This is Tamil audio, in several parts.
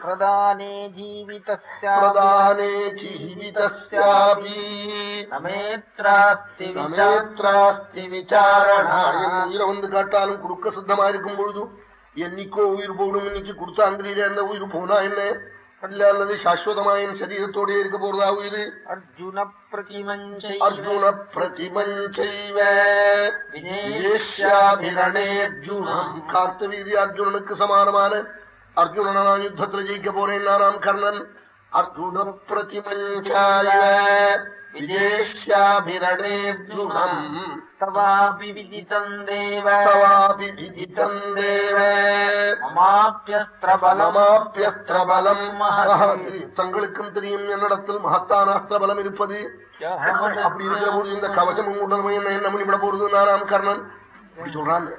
प्रदाने जीवितस्य பிரதானே ஜீவிதஸ்யாபி नमेत्रास्ति சமேத்ராஸ்தி விசாரணா என் உயிரை வந்து காட்டாலும் கொடுக்க சித்தமா இருக்கும் பொழுது என்னைக்கோ உயிர் போடும் இன்னைக்கு கொடுத்த அங்கிரியில அந்த உயிர் போனா என்ன அல்ல அல்லது சாஸ்வதமா என் சரீரத்தோட இருக்க போறதா உயிர் अर्जुन प्रतिमञ्चैव அர்ஜுன பிரதிமஞ்சைவ विनेष्याभिरणे வினேஷ்யாபிரணேர்ஜுனம் கார்த்தவீரிய அர்ஜுனனுக்கு சமானமான അർജുനനാ യുദ്ധത്തിൽ ജയിക്ക പോരേനാറാം കർണൻ അർജുന പ്രതിമഞ്ചായ വിദേശാഭിരണേദ്യുഹം തവാപി വിദിതം ദേവ തവാപി വിദിതം ദേവ മമാപ്യസ്ത്ര മമാപ്യസ്ത്ര ബലം തങ്ങൾക്കും തെരിയും എന്നിടത്തിൽ മഹത്താന അസ്ത്രബലം ഇരുപ്പത് അപ്പൊ ഇരിക്കുന്ന இந்த கவசம் உடல்மை என்ன நம்ம இவ்வளவு போறது நாராம் கர்ணன் இப்படி சொல்றாங்க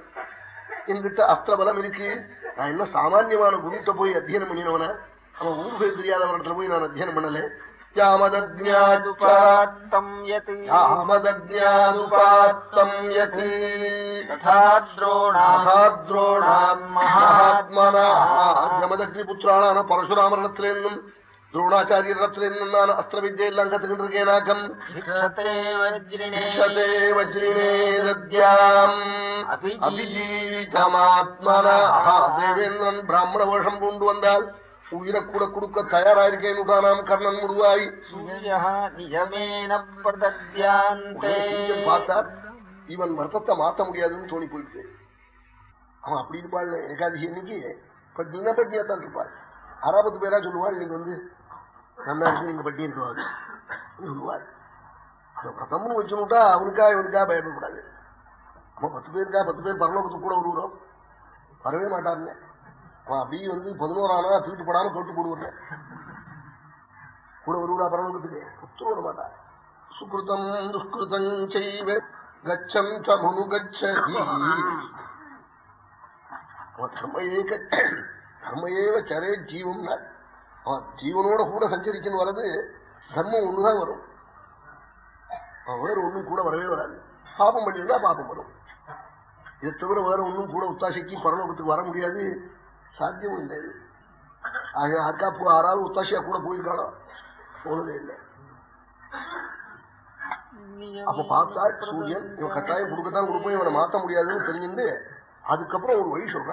என்கிட்ட அஸ்திரபலம் இருக்கு நான் என்ன சாமான்யமான குருத்தை போய் அத்தியனம் பண்ணினவனா? அவன் ஊர் பேர் தெரியாத இடத்துல போய் நான் அத்தியனம் பண்ணல. ஜமதக்னி புத்திரான பரசுராமரணத்திலேருந்தும் துரோணாச்சாரியத்தில் நான் அஸ்திர வித்தியை எல்லாம் கத்துக்கிட்டு இருக்கேனாக்கம் தேவேந்திரன் பிராமண வேஷம் பூண்டு வந்தால் உயிரை கூட கொடுக்க தயாராயிருக்கேன் உதானாம் கர்ணன் முடுவாய் பார்த்தார் இவன் வருத்தத்தை மாத்த முடியாதுன்னு தோணி போயிட்டு அவன் அப்படி இருப்பாள் ஏகாதசி இன்னைக்கு. பட்னினா பட்னியா தான் இருப்பாள். அறாபத்து பேரா சொல்லுவாள் இன்னைக்கு வந்து நல்லா இருக்கு நீங்க பட்டி இருக்குவாள் சொல்லுவாள் அவன் அவனுக்கா இவனுக்கா பயப்படக்கூடாது. அவன் பத்து பேருக்கா பத்து பேர் பரலோகத்துக்கு கூட வருவோம் வரவே மாட்டாருங்க. அவன் அப்படியே வந்து பதினோரானா தூக்கிட்டு போடாம தொட்டு போடுவார் கூட வருவா பரலோகத்துக்கு. ஒத்து வர மாட்டார். சுகிருதம் துஷ்கிருதம் செய்வ கச்சம் சமுனு கச்சதி அவன் தர்மையே தர்மையேவ சரே ஜீவம் அவன் ஜீவனோட கூட சஞ்சரிச்சுன்னு வர்றது தர்மம் ஒண்ணுதான் வரும். அவன் வேற ஒண்ணும் கூட வரவே வராது. பாபம் பண்ணிருந்தா பாபம் வரும். இதை தவிர வேற ஒண்ணும் கூட உத்தாசைக்கு பரலோகத்துக்கு வர முடியாது. சாத்தியமும் இல்லை. ஆக அக்கா ஆறாவது உத்தாசியா கூட போயிருக்காளோ? போனதே இல்லை. அப்ப பார்த்தா சூரியன் இவன் கட்டாயம் கொடுக்கத்தான் கொடுப்போம் இவனை மாத்த முடியாதுன்னு தெரிஞ்சுட்டு அதுக்கப்புறம் ஒரு வழி சொல்ற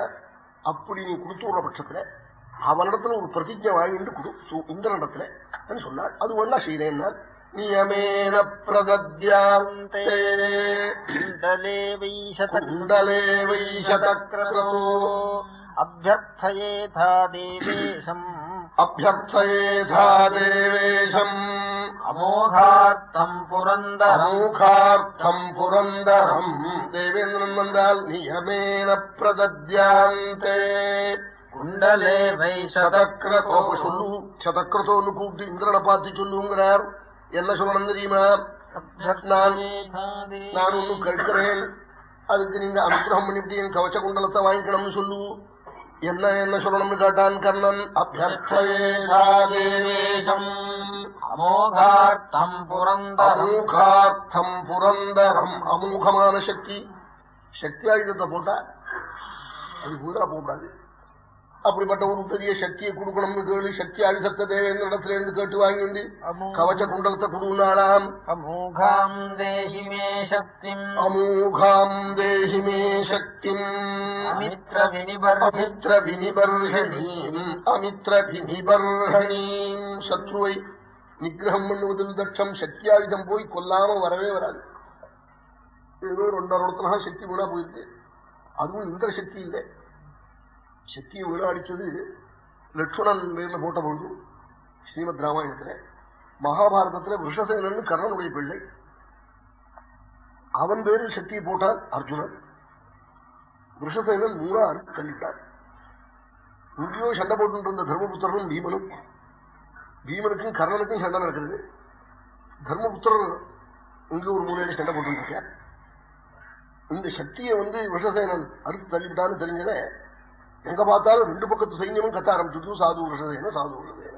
அப்படி நீ கொடுத்து விடுற பட்சத்துல அவனிடத்துல ஒரு பிரதிஜை வாங்கிட்டு கொடு. இந்திரனிடத்துல. சொன்னாள் அது ஒன்னா செய்தேன்னா நியமேன பிரதத்யாந்தேண்டலேவைஷதக்ரதோ அபியர்த்தயேதா தேவேஷம் அபியர்த்தயேதா தேவேஷம் அமோகார்த்தம் புரந்தரம். அமோகார்த்தம் புரந்தரம். தேவேந்திரன் வந்தால் நியமேன பிரதத்யாந்தே. குண்டலே வை சதக்கிரதோ சொல்லு. சதக்கிரதோன்னு கூப்பிட்டு இந்திரனை பார்த்து சொல்லுங்கிறார். என்ன சொல்லணும் தெரியுமா? நான் ஒன்னு கேட்கிறேன். அதுக்கு நீங்க அனுகிரகம் பண்ணிவிட்டு என் கவச்ச குண்டலத்தை வாங்கிக்கணும்னு சொல்லு. என்ன என்ன சொல்லணும்னு கேட்டான் கர்ணன்? அபியர்த்தேவேஷம் அமோகார்த்தம் புரந்தரமுகார்த்தம் புரந்தரம். அமோகமான சக்தி. சக்தி ஆயுதத்தை போட்டா அது கூட போடாது அப்படிப்பட்ட ஒரு பெரிய சக்தியை கொடுக்கணும்னு கேளு. சக்தி அழிசத்த தேவேந்திர இடத்துல இருந்து கேட்டு வாங்கி கவச்ச குண்டலத்தை கொடுனாலாம் அமூகாம் தேஹிமே சக்திம். அமூகாம் தேஹிமே சக்திம். அமித்ர அமித்ர வினிபர்ஹணீம். அமித்ர வினிபர்ஹணீம். சத்ருவை நிகிரகம் பண்ணுவதில் தட்சம் சக்தியாயுதம் போய் கொல்லாம வரவே வராது. ஏதோ ரெண்டாயிரத்தனா சக்தி கூட போயிருக்கு. அதுவும் இந்த இல்லை. சக்தியை வீணா அடிச்சது லட்சுமணன் பேர்ல போட்ட பொழுது ஸ்ரீமத் ராமாயணத்துல மகாபாரதத்துல விஷசேனன் கர்ணனுடைய பிள்ளை. அவன் பேரில் சக்தியை போட்டான் அர்ஜுனன். விஷசேனன் மூணா கல்லிட்டார் இங்கேயோ சண்டை போட்டு இருந்த தர்மபுத்திரனும் பீமனும் பீமனுக்கும் கர்ணனுக்கும் சண்டை நடக்கிறது தர்மபுத்திரர் இங்கே ஒரு மூலையில சண்டை போட்டு இருக்கார் இந்த சக்தியை வந்து விஷசேனன் அறுத்து தள்ளிவிட்டான்னு தெரிஞ்சதை எங்க பார்த்தாலும் ரெண்டு பக்கத்து சைன்யமும் கத்த ஆரம்பிச்சுட்டு சாது விஷசேன சாது விஷசேன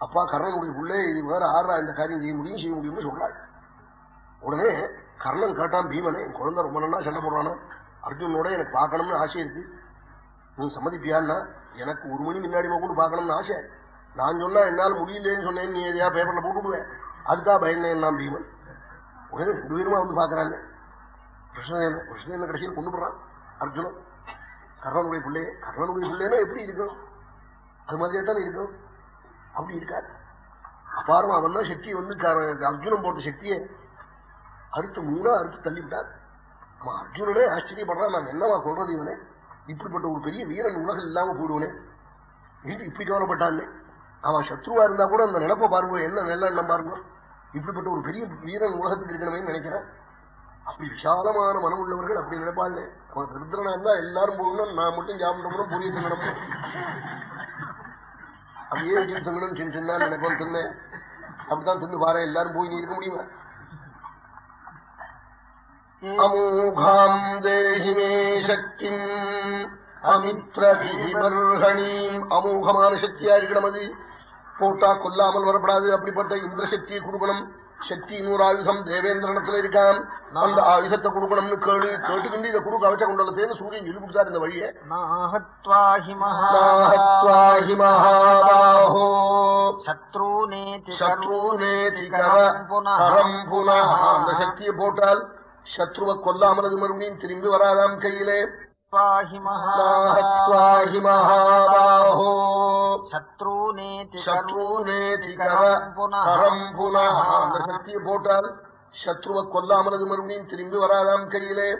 அப்பா கர்ணனுடைய உள்ளே இது வேற ஆறா இந்த காரியம் செய்ய முடியும் செய்ய முடியும்னு சொல்றாள் உடனே கர்ணன் கேட்டான் பீமனே என் குழந்தை ரொம்ப நல்லா சண்டை போடுறானா? அர்ஜுனோட எனக்கு பார்க்கணும்னு ஆசை இருக்கு. நீ சம்மதிப்பியான்னா? எனக்கு ஒரு மணி முன்னாடி கூட பார்க்கணும்னு ஆசை. நான் சொன்னா என்னால் முடியலன்னு சொன்னேன் நீ எதையா பேப்பர்ல போட்டுடுவேன் அதுக்காக பயந்தேன் நான் பீமன். உடனே ரெண்டு பேருமா வந்து பாக்குறாங்க கிருஷ்ணன் கிருஷ்ணன் கடைசியில் கொண்டு போடுறான் அர்ஜுனன். கர்ணனுடைய பிள்ளை கர்ணனுடைய பிள்ளைன்னா எப்படி இருக்கும் அது மாதிரியே தானே இருக்கும் அப்படி இருக்காது அபாரம் அவன் தான் சக்தி வந்து அர்ஜுனன் போட்ட சக்தியை அறுத்து மூணா அறுத்து தள்ளிவிட்டார். நம்ம அர்ஜுனனே ஆச்சரியப்படுறான் நான் என்னவா சொல்றது இவனே? இப்படிப்பட்ட ஒரு பெரிய வீரன் உலகம் இல்லாம போடுவனே இது இப்படி கவலைப்பட்டான்னு அவன் சத்ருவா இருந்தா கூட அந்த நினப்ப பாருங்க என்ன நல்ல எண்ணம் பாருங்க. இப்படிப்பட்ட ஒரு பெரிய வீரன் உலகத்துக்கு இருக்கணுமே நினைக்கிறேன். அப்படி விசாலமான மனம் உள்ளவர்கள் அப்படி நினைப்பாள். அவன் ருத்ரனா இருந்தா எல்லாரும் போகணும் நான் மட்டும் சாப்பிடணும் புரிய திங்கணும் அப்படியே வச்சு திங்கணும் சின்ன சின்ன நினைப்போம் தின்னேன் அப்படித்தான் தின்னு பாரு எல்லாரும் போய் நீ இருக்க முடியுமா? அமூகாம் தேஹி மே சக்திம் அமித்ரீம் அமோகமான சக்தியா இருக்கணும் அது. போட்டா கொல்லாமல் வரப்படாது அப்படிப்பட்ட இந்திரசக்தியை கொடுக்கணும். சக்தி நூறு ஆயுதம் தேவேந்திரனத்துல இருக்கான் அந்த ஆயுதத்தை கொடுக்கணும்னு கேளு கேட்டுக்கிண்டு இதை கொடுக்க அவச்ச கொண்டலத்தேன்னு சூரியன் சொல்லி கொடுத்தார் இந்த வழியை. அந்த சக்தியை போட்டால் சத்ருவை கொல்லாமல் அது மறுபடியும் திரும்பி வராதாம் கையிலே. நாஹத்வாஹி மகாபாஹோ சத்ருநேதி சத்ருநேதி கரம் புனः அந்த சக்தியை போட்டால் சத்ருவை கொல்லாமல் அது மறுபடியும் திரும்பி வராதாம் கையிலே.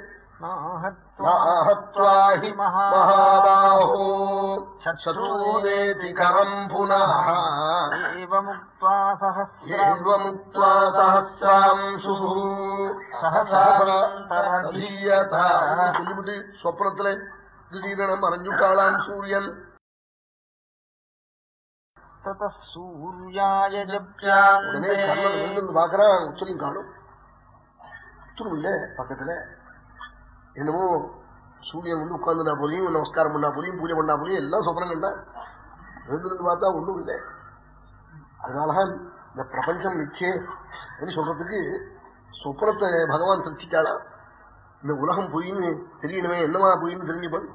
நாஹத்வாஹி மகாபாஹோ சத்ருநேதி கரம் புனः। ஏவமுக்த்வா சஹஸ்ரம் ஏவமுக்த்வா சஹசிராம்சு சொல்லிவிட்டு சொப்னத்துல திடீரென மறைஞ்சுட்டாளாம் சூரியன் உடனே கர்ணன் எழுந்து பாக்குறான் உத்தரையும் காணும் உத்தரவு இல்ல பக்கத்துல என்னமோ சூரியன் வந்து உட்கார்ந்துட்டா போலையும் நமஸ்காரம் பண்ணா போலையும் பூஜை பண்ணா போலையும் எல்லாம் சொப்பனம் கண்டா பார்த்தா ஒண்ணும் இல்லை அதனாலதான் இந்த பிரபஞ்சம் நிச்சே சொல்றதுக்கு சொப்னத்தை பகவான் சிருஷ்டிச்சாளா இந்த உலகம் பொயின்னு தெரியணுமே என்னமா பொய்ன்னு தெரிஞ்சுப்பான்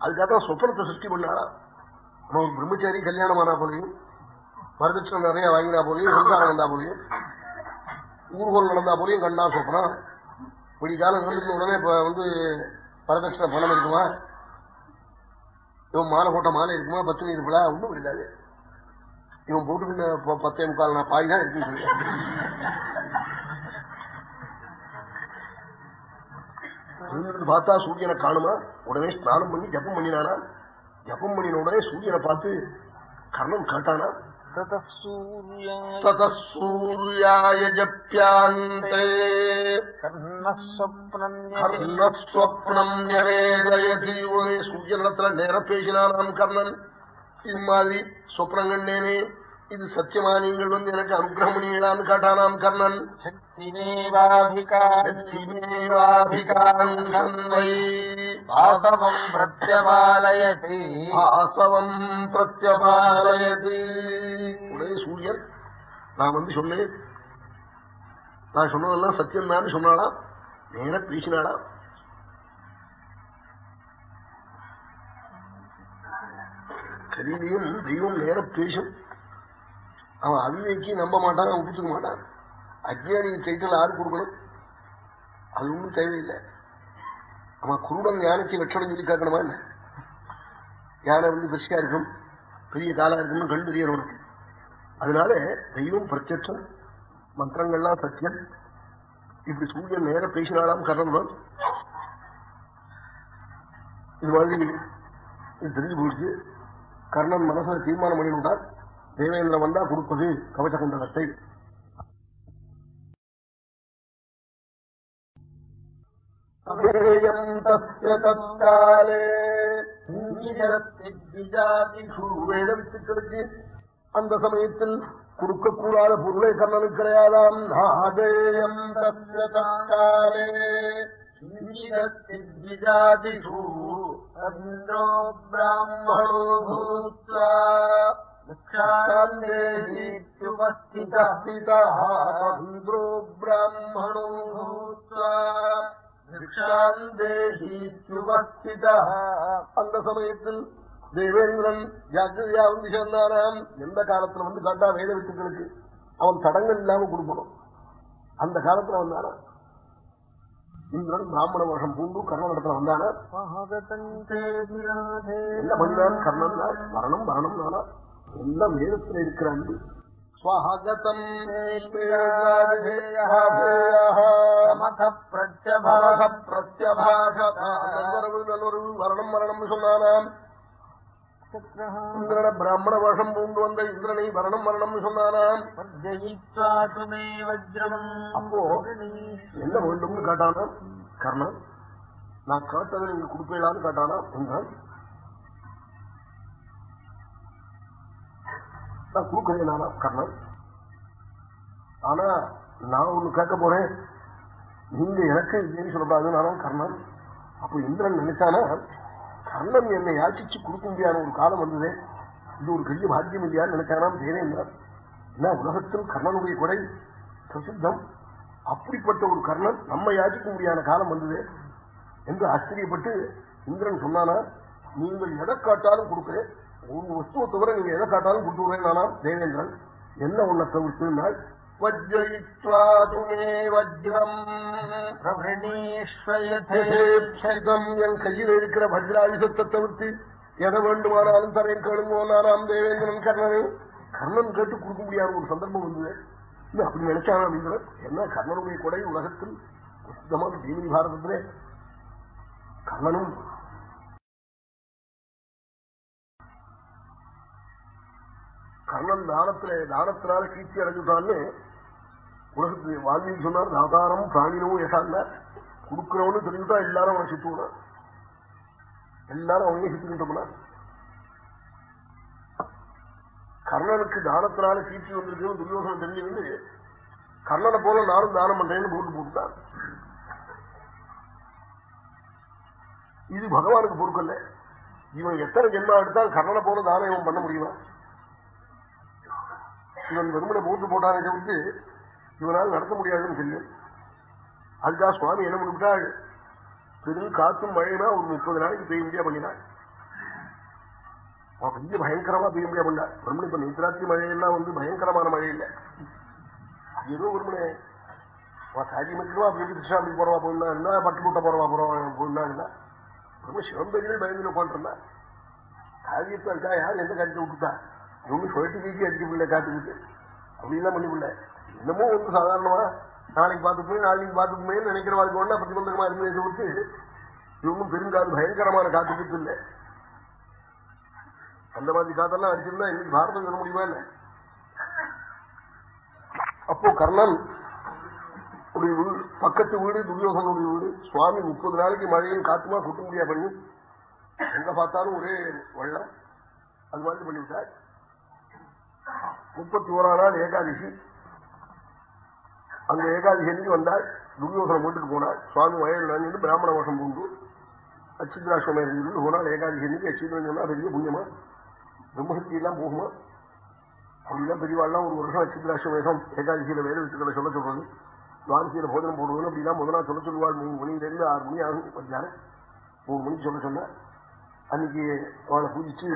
அதுக்காக சொப்னத்தை சிருஷ்டி பண்ணாளா நம்ம ஒரு பிரம்மச்சாரி கல்யாணம் ஆனா போலையும் வரதட்சணை நிறைய வாங்கினா போலையும் சம்சாரம் வந்தா போலையும் ஊர்கோல் நடந்தா போலையும் கண்டா சொப்னா இப்படி காலம் இருந்துட்டு உடனே இப்ப வந்து வரதட்சணை பணம் இருக்குமா? இவன் மாலை போட்ட மாலை இருக்குமா? பத்து இருப்பலா ஒண்ணும் இல்லாது இவன் போட்டுக்கிட்ட பத்தே முக்கால் நான் பாய் தான் இருக்கு கீழிருந்து பார்த்தா சூரியனை காணுமா? உடனே ஸ்நானம் பண்ணி ஜப்பம் பண்ணினானா? ஜப்பம் பண்ணின உடனே சூரியனை பார்த்து கர்ணன் கேட்டானா? சூரியாய ஜப்பியாந்தே கர்ணஸ்வப்னம் நிறைவேதயதி உடனே சூரியனிடத்துல நேர பேசினானாம் கர்ணன். இது மாதிரி சொப்னங்கண்டேனே இது சத்தியமா? வந்து எனக்கு அனுகிரகம் பண்ணீங்களான்னு கர்ணன். తస్సినేవాభికాన్వై వాసవం ప్రత్యపాలయతి వాసవం ప్రత్యపాలయతి సూర్యన్ నా మంది சொல்லு நான் சொன்னதெல்லாம் சத்தியம் தான் சொன்னாடா நேர பேசினாடா கதிலையும் தெய்வம் நேர பேசும் அவன் அவிவேக்கி நம்ப மாட்டான் ஒப்புத்துக்க மாட்டான் அஜ்ஞானி டைட்டில் யாரு கொடுக்கணும்? அது ஒன்றும் தேவையில்லை. அவன் குருடன் யானைக்கு லட்சணம் சொல்லி காக்கணுமா என்ன? யானை வந்து பெருசா இருக்கும் பெரிய காலா இருக்கும்னு கண்டு தெரியணும் உனக்கு. அதனால தெய்வம் பிரத்யட்சம் மந்திரங்கள்லாம் சத்தியம். இப்படி சூரியன் நேர பேசினாலாம் கர்ணனுடன் இது மாதிரி இது தெரிஞ்சு போயிடுச்சு. கர்ணன் மனசுல தீர்மானம் பண்ணிவிட்டார் தேவேந்திர வந்தா கொடுப்பது கவச குண்டலத்தை. அபேயம் தஸ்ய தற்காலே வேத வித்துக்களுக்கு அந்த சமயத்தில் கொடுக்கக்கூடாத பொருளை கர்ணனுக்கு கிடையாதாம் நாதேயம் தஸ்ய தற்காலே விஜாதிஷு इन्द्रो ब्राह्मणो भूत्वा भिक्षान्देहीत्युपस्थितः इन्द्रो ब्राह्मणो भूत्वा भिक्षान्देहीत्युपस्थितः அந்த சமயத்தில் தேவேந்திரன் ஜாக்கிரதையா வந்து சேர்ந்தானாம் எந்த காலத்துல வந்து காட்டா வேத வித்துக்களுக்கு அவன் தடங்கள் இல்லாம கொடுக்கணும் அந்த காலத்துல வந்தானா இந்திரன் பிராமண வருஷம் பூண்டு கர்ணனிடத்துல வந்தானா என்ன பண்ணினான் கர்ணன் மரணம் மரணம் நானா எல்லாம் வேதத்துல இருக்கிறான் ஸ்வஹகதம் மரணம் மரணம் சொன்னானாம் இந்திரன பிராமண வருஷம் பூண்டு வந்த இந்திரனை மரணம் மரணம் சொன்னானாம் அப்போ என்ன வேண்டும்னு கேட்டானா கர்ணன் நான் கேட்டதை நீங்க கொடுப்பீங்களான்னு கேட்டானா என்றான் நான் கொடுக்கிறேன் நானா கர்ணன் ஆனா நான் ஒண்ணு கேட்க போறேன். நீங்க எனக்கு இல்லைன்னு சொல்லக்கூடாது நானும் கர்ணன். அப்ப இந்திரன் நினைச்சானா கர்ணன் என்னை யாச்சிச்சு கொடுக்க முடியாத ஒரு காலம் வந்ததே. இது ஒரு பெரிய பாக்கியம் இல்லையான்னு நினைச்சானாம் தேனேந்திரன் என்ன உலகத்தில் கர்ணனுடைய கொடை பிரசித்தம். அப்படிப்பட்ட ஒரு கர்ணன் நம்ம யாச்சிக்க முடியாத காலம் வந்தது என்று ஆச்சரியப்பட்டு இந்திரன் சொன்னானா நீங்கள் எதை காட்டாலும் கொடுக்கிறேன். ஒரு வஸ்துவை தவிர நீங்க எதை காட்டாலும் கொடுத்து விடுறேன் நானா தேவேந்திரன் என்ன உன்னை தவிர்த்துனால் என் கையில் இருக்கிற வஜ்ராயுதத்தை தவிர்த்து எதை வேண்டுமானாலும் தரேன் கேளுங்கோ நானாம் தேவேந்திரன் கர்ணனை. கர்ணன் கேட்டு கொடுக்க முடியாத ஒரு சந்தர்ப்பம் வந்தது. இல்ல அப்படி நினைச்சானா இந்திரன் என்ன கர்ணனுடைய கொடை உலகத்தில் பிரசித்தமான ஜீவனி பாரதத்திலே? கர்ணனும் கர்ணன் தானத்துல தானத்தினால கீர்த்தி அடைஞ்சுட்டான்னு உலகத்து வால்மீகி சொன்னார் தாதாரம் பிராணினமும் ஏசாங்க கொடுக்கிறவனு தெரிஞ்சுட்டா எல்லாரும் அவனை சுத்துவனா எல்லாரும் அவனே சுத்துக்கிட்டோம்னா கர்ணனுக்கு தானத்தினால கீர்த்தி வந்திருக்குன்னு துரியோசனம் தெரிஞ்சுக்கிட்டு கர்ணனை போல நானும் தானம் பண்றேன்னு போட்டு போட்டுட்டான். இது பகவானுக்கு பொறுக்கல்ல இவன் எத்தனை ஜென்மா எடுத்தால் கர்ணனை போல தானம் இவன் பண்ண முடியுமா? இவன் வெறுமனை போட்டு போட்டானே தவிர்த்து இவனால் நடத்த முடியாதுன்னு சொல்லு அதுக்காக சுவாமி என்ன பண்ணிவிட்டாள் பெரும் காத்தும் மழையுமா ஒரு முப்பது நாளைக்கு பெய்ய முடியா பண்ணினாள் பெரிய பயங்கரமா பெய்ய முடியா பண்ணா வெறுமனை இப்ப நேத்திராத்திரி மழையெல்லாம் வந்து பயங்கரமான மழை இல்லை ஏதோ வெறுமனை சாதி மட்டும் பெரிய திருச்சா போறவா போயிருந்தா என்ன பட்டு கூட்ட போறவா போறவா போயிருந்தா இருந்தா ரொம்ப சிவம்பெரியில் பயந்து உட்காந்துருந்தா காரியத்தை இருக்கா யார் எந்த காரியத்தை விட்டுட்டா? இவங்க சொல்லிட்டு வீக்கி அடிக்க முடியல காட்டுக்கிட்டு. அப்படிலாம் பண்ணி பிள்ளை என்னமோ வந்து சாதாரணமா நாளைக்கு பார்த்துப்போம் நாளைக்கு பார்த்துப்போமே நினைக்கிற வாழ்க்கை ஒண்ணா பிரதிபந்தகமா இருந்ததை தவிர்த்து இவங்களும் பெருங்காது பயங்கரமான காத்துக்கிட்டு இல்லை. அந்த மாதிரி காத்தெல்லாம் அடிச்சிருந்தா இன்னைக்கு பாரதம் சொல்ல முடியுமா இல்லை அப்போ கர்ணன் உடைய வீடு பக்கத்து வீடு துரியோகனுடைய வீடு சுவாமி முப்பது நாளைக்கு மழையும் காத்துமா கொட்ட முடியா பண்ணி எங்க பார்த்தாலும் ஒரே வெள்ளம் அது மாதிரி பண்ணிவிட்டார். முப்பத்தி ஓராம் நாள் ஏகாதசி. அந்த ஏகாதசி அன்னைக்கு வந்தாள் துரியோசனம் வீட்டுக்கு போனாள் சுவாமி வயல் நினைந்து பிராமண வருஷம் பூண்டு அச்சித்ராசிரமம் இருந்து போனால் ஏகாதசி அன்னைக்கு அச்சித்ரன் சொன்னா பெரிய புண்ணியமா? பிரம்மசக்தி எல்லாம் போகுமா? அப்படிலாம் பெரியவாள்லாம் ஒரு வருஷம் அச்சித்ராசிரம வேதம் ஏகாதசியில வேலை வித்துக்களை சொல்ல சொல்றது துவாரசியில போஜனம் போடுவது அப்படிலாம் முதல்ல சொல்ல சொல்லுவாள். மூணு மணியிலிருந்து ஆறு மணி ஆகும். மத்தியானம் மூணு மணிக்கு சொல்ல சொன்ன அன்னைக்கு அவளை பூஜிச்சு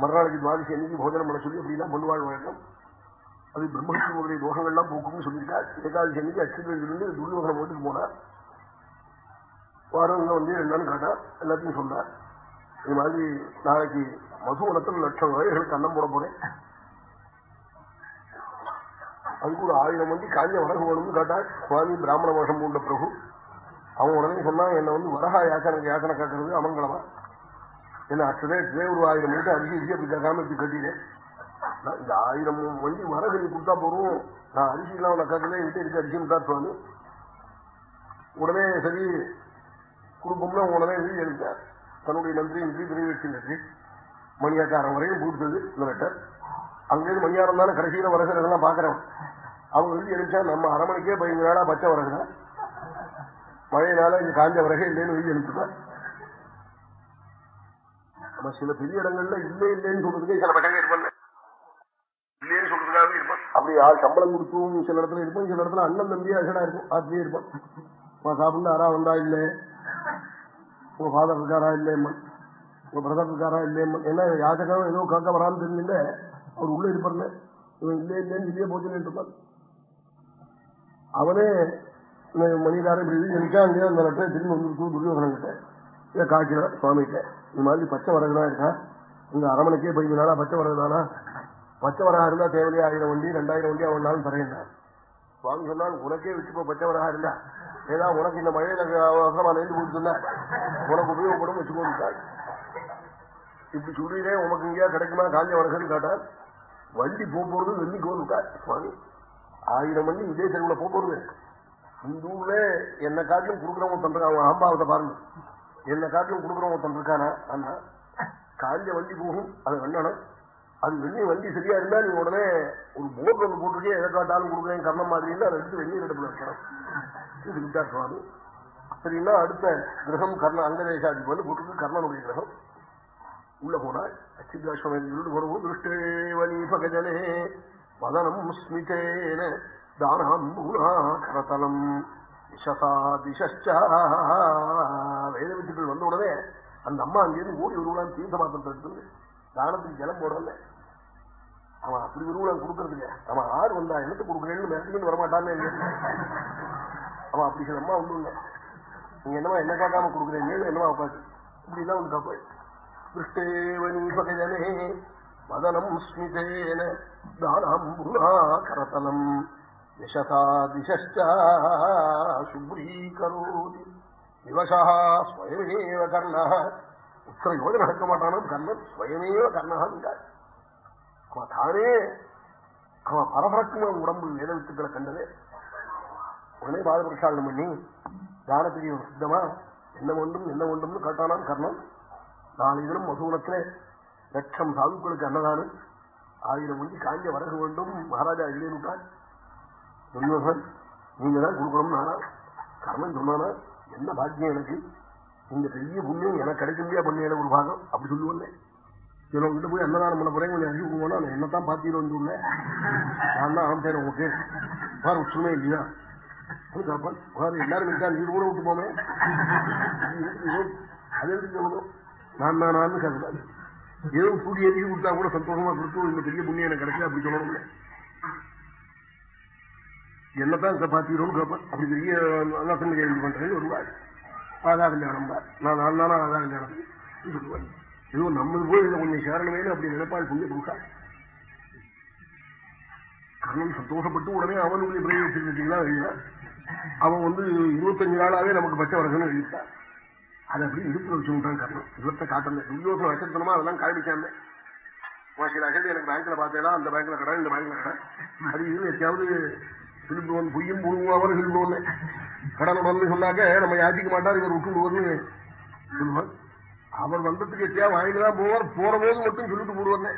மறுநாளைக்கு துவாதிசி அன்னைக்கு போஜனம் பண்ண சொல்லி அப்படிலாம் பண்ணுவாள் வழக்கம். அது பிரம்மஹத்தினுடைய தோஷங்கள்லாம் போக்கும்னு சொல்லியிருக்காள் ஏகாதசி அன்னைக்கு அச்சுத்திலிருந்து துரியோகனம் வீட்டுக்கு போனார். வாரம் வந்து என்னன்னு கேட்டா எல்லாத்தையும் சொன்னார். இது மாதிரி நாளைக்கு மதுவனத்தில் லட்சம் வகைகளுக்கு அன்னம் போட போறேன். அதுக்கு ஒரு ஆயிரம் வந்து காஞ்ச வரகு வேணும்னு கேட்டாள் சுவாமி பிராமண வருஷம் உண்ட பிரபு. அவன் உடனே சொன்னான் என்னை வந்து வரகா யாச்சனை யாச்சனை காக்கிறது அமங்கலமா? என்ன அச்சதே ஒரு ஆயிரம் மணிக்கு அரிசி அரிசி அப்படி கேட்காம இப்படி கட்டினேன் நான் இந்த ஆயிரம் வண்டி வரகு நீ கொடுத்தா போறோம் நான் அரிசி எல்லாம் உனக்கு கேட்கல என்கிட்ட இருக்கு அரிசி காட்டுவான்னு உடனே சரி குடும்பம்னா உடனே எழுதி எழுதிட்டார் தன்னுடைய நன்றி நன்றி நிறைவேற்றி நன்றி மணியாக்காரன் வரையும் கொடுத்தது இந்த லெட்டர் அங்கிருந்து மணியாரம் தானே கடைசியில வரகிறதெல்லாம் பாக்குறேன் அவங்க எழுதி எழுச்சா நம்ம அரை மணிக்கே பதினஞ்சு நாளா பச்சை வரகுதான் மழையினால இங்கே காஞ்ச வரகை இல்லைன்னு எழுதி எழுத்துதான் நம்ம சில பெரிய இடங்கள்ல இல்லை இல்லைன்னு சொல்றதுக்கே சில பட்டங்க இருப்பாங்க. இல்லைன்னு சொல்றதுக்காக இருப்பான். அப்படி ஆள் சம்பளம் கொடுத்தும் சில இடத்துல இருப்போம் சில இடத்துல அண்ணன் தம்பியா அசடா இருக்கும் ஆத்தியே இருப்பான். சாப்பிட்டு ஆறா வந்தா இல்லை? உங்க ஃபாதர் இருக்காரா இல்லையம்மன் உங்க பிரதர் இருக்காரா இல்லையம்மன் என்ன யாருக்காக ஏதோ காக்க வரான்னு தெரிஞ்சுட்டு அவர் உள்ள இருப்பார்ல இவன் இல்லையே இல்லைன்னு இல்லையே போச்சுன்னு இருப்பார் அவனே மணிகாரன் இப்படி இது இருக்கா அங்கேயே அந்த லெட்டரை திரும்பி வந்துருக்கு துரியோசனம் கிட்ட. இதை காய்க்கிறான் சுவாமிகிட்ட. இந்த மாதிரி பச்சை வரகுதான் இருக்கா? இந்த அரமனைக்கே போய் நாளா பச்சை வரகுதானா? பச்சை வரகா இருந்தா தேவையா ஆயிரம் வண்டி ரெண்டாயிரம் வண்டி அவன் நாள் தரையினார் சுவாமி சொன்னால் உனக்கே வச்சுப்போ பச்சை வரகா இருந்தா. ஏதாவது உனக்கு இந்த மழையில அவசரமா நேர்ந்து போட்டுருந்தா உனக்கு உபயோகப்படும் வச்சுக்கோட்டாள் இப்படி சொல்றீரே உனக்கு இங்கேயா கிடைக்குமா? காஞ்ச வரகன்னு கேட்டால் வண்டி போறது வெள்ளி கோந்துட்டார் சுவாமி ஆயிரம் வண்டி இதே தெருவில் போறது. இந்த ஊர்ல என்ன காட்டிலும் கொடுக்குறவங்க பண்றாங்க. அவன் ஆம்பாவத்தை பாருங்க. என்ன காட்டிலும் கொடுக்குறவங்க தந்திருக்கானா அண்ணா காஞ்ச வண்டி போகும் அதை வெண்ணணும். அது வெண்ணி வண்டி சரியா இருந்தா நீ உடனே ஒரு போர்டு ஒன்று போட்டிருக்கே எதை காட்டாலும் கொடுக்குறேன் கர்ணம் மாதிரி இல்லை அதை எடுத்து வெந்நீர் எடுப்புல வைக்கணும். இது விட்டா சுவாமி. சரின்னா அடுத்த கிரகம் கர்ண அங்கதேசாதி வந்து போட்டிருக்கு கர்ணனுடைய கிரகம். உள்ள போனாள் அச்சிதாஸ்வரம் போறவும் திருஷ்டேவனி பகஜனே வதனம் ஸ்மிதேன தானாம் கரதலம் வேதவித்துக்கள் வந்த உடனே அந்த அம்மா அங்கேருந்து ஓடி வருவான் தீர்த்த பாத்திரத்தை தானத்துக்கு ஜலம் போடல அவன் அப்படி விரும்பலாம் கொடுக்கறதுங்க அவன் ஆறு வந்தா என்னத்தை கொடுக்குறேன்னு மிரட்டிக்கிட்டு வரமாட்டான்னு அவன் அப்படி சில அம்மா ஒண்ணும் நீங்க என்னமா என்ன கேட்காம கொடுக்குறீங்க? என்னமா உட்காந்து இப்படிலாம் உனக்கு தப்பு திருஷ்டேவனி பகஜனே மதனம் ஸ்மிதேன தானம் கரத்தனம். யசதாதிசுப்ரீகரோதி விவசா ஸ்வயமேவ கர்ணா இத்தனை யோகி நடக்க மாட்டானும் கர்ணன் ஸ்வயமேவ கர்ணகாங்கார் அவன் தானே அவன் பரபரக்குமான உடம்பு வேத வித்துக்களை கண்டது உடனே பாதபிரசாரணம் பண்ணி தானத்துக்கு சித்தமா என்ன ஒன்றும் என்ன ஒன்றும்னு கேட்டானாம் கர்ணன் நாலு தினம் மசூலத்திலே லட்சம் சாதுக்களுக்கு அன்னதானம்। ஆயிரம் மணிக்கு காஞ்ச வரகு வேண்டும் மகாராஜா எழுதினான் துரியோசன் நீங்க தான் கொடுக்கணும்னு நானா? கர்மன் சொன்னானா? என்ன பாக்கியம் எனக்கு? இந்த பெரிய புண்ணியம் எனக்கு கிடைக்க முடியா பண்ண ஒரு பாகம்? அப்படி சொல்லுவேன். சிலவங்கிட்ட போய் அன்னதானம் பண்ண போறேன் கொஞ்சம் அஞ்சு போனா நான் என்னத்தான் பாத்தீங்க வந்து நான் தான் ஆரம்பிச்சேன் உங்களுக்கு வேற உச்சமே இல்லையா? வேற எல்லாரும் இருக்கா நீ கூட விட்டு போனேன் அது எப்படி சொல்லணும்? நான் நான் நான் ஏதோ கூடி எழுதி கொடுத்தா கூட சந்தோஷமா கொடுத்து இந்த பெரிய புண்ணியம் எனக்கு கிடைக்கல அப்படி சொல்லணும்ல என்னதான் காப்பாத்திரோன்னு கேட்பேன் அப்படி பெரிய அல்லாசன் கேள்வி பண்றேன் வருவாள் ஆதா கல்யாணம் நான் நான் தானே ஆதா கல்யாணம் சொல்லுவாள் ஏதோ நம்மது போய் இதை கொஞ்சம் சேரணமே அப்படி நினைப்பாள் புண்ணிய புருஷா. கர்ணன் சந்தோஷப்பட்டு உடனே அவனுடைய பிரயோகிச்சிருக்கீங்களா எழுதினான் அவன் வந்து இருபத்தஞ்சு நாளாவே நமக்கு பச்சை வரகன்னு எழுதிட்டான் அதை அப்படி இடுப்புல வச்சுட்டான் கர்ணன். இவத்தை காட்டல. துரியோசனம் வச்சிருக்கணுமா அதெல்லாம் காமிக்காம. சில அகதி எனக்கு பேங்க்ல பார்த்தேனா அந்த பேங்க்ல கடை இந்த பேங்க்ல கடை. அது இது எத்தையாவது திரும்புவன் பொய்யும் புழுங்குவாமல் சொல்லுவோன்னு கடன் வந்து சொன்னாக்க நம்ம யாத்திக்க மாட்டார் இவர் விட்டு விடுவோம்னு சொல்லுவார். அவர் வந்ததுக்கு எத்தையா வாங்கிட்டு தான் போவார் போற போது மட்டும் சொல்லிட்டு போடுவாங்க.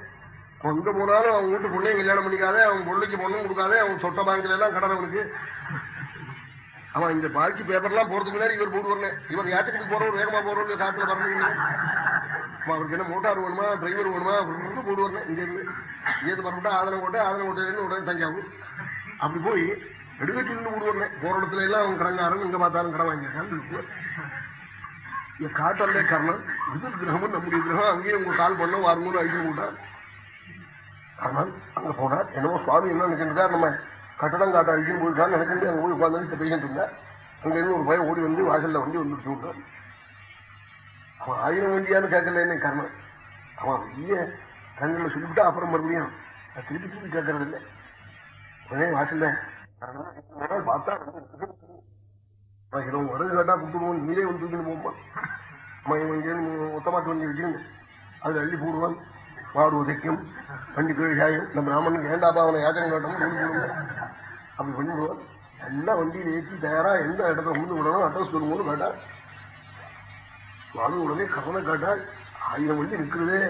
எங்க போனாலும் அவங்க வீட்டு பொண்ணையும் கல்யாணம் பண்ணிக்காதே அவங்க பொண்ணுக்கு பொண்ணும் கொடுக்காதே அவங்க சொட்ட பேங்க்ல எல்லாம் கடன் அவனுக்கு. அவன் இந்த பாக்கி பேப்பர்லாம் போறதுக்கு முன்னாடி இவர் போடுவாங்க இவர் யாத்திரைக்கு போறவர் வேகமா போறவங்க காட்டுல வரணும் அவருக்கு என்ன மோட்டார் வேணுமா டிரைவர் வேணுமா அப்படின்னு போடுவாங்க இங்க இருந்து. ஏது வரவிட்டா ஆதரவு ஓட்ட ஆதரவு கோட்டையில உடனே தஞ்சாவூர். அப்படி போய் எடுத்துட்டு நின்று விடுவாங்க. போற இடத்துல எல்லாம் அவங்க கடங்காரன் எங்க பார்த்தாலும் கடன் வாங்கியிருக்காங்க காட்டல்ல கர்ணன் இது கிரகமும் நம்முடைய கிரகம் அங்கேயும் உங்க கால் பண்ண வாரணும்னு அழிஞ்சு விட்டார் ஆனால் அங்க போனார். என்னமோ சுவாமி என்ன நினைச்சிருக்கார் நம்ம கட்டடம் காட்ட அழிச்சுன்னு போயிருக்கான்னு நினைச்சிட்டு அங்க போய் உட்காந்து பேசிட்டு இருந்தா அங்க இருந்து ஒரு பையன் ஓடி வந்து வாசல்ல வண்டி வந்து விட்டான் அவன் ஆயிரம் வண்டியான்னு கேட்கல என்ன கர்ணன். அவன் வெளிய கண்ணில் சொல்லிவிட்டா அப்புறம் மறுபடியும் திருப்பி திருப்பி கேட்கறது இல்லை. வாசல்ல பார்த்தா வரது கேட்டா கூப்பிடுவோம் நீரே வந்து தூக்கிட்டு போமா ஒத்தமாட்டு வண்டி வச்சுன்னு அது அள்ளி போடுவான். மாடு உதைக்கும். வண்டி கீழ்காயும் இந்த பிராமணனுக்கு ஏண்டாப்பா அவனை யாத்திரை காட்டணும்? சொல்லி போடுங்க அப்படி பண்ணிவிடுவான் எல்லாம் வண்டியில் ஏற்றி தயாரா எந்த இடத்துல கொண்டு விடணும் அட்ரஸ் சொல்லும்போது கேட்டா சுவாமி உடனே கவனை காட்டா ஆயிரம் வண்டி இருக்கிறதே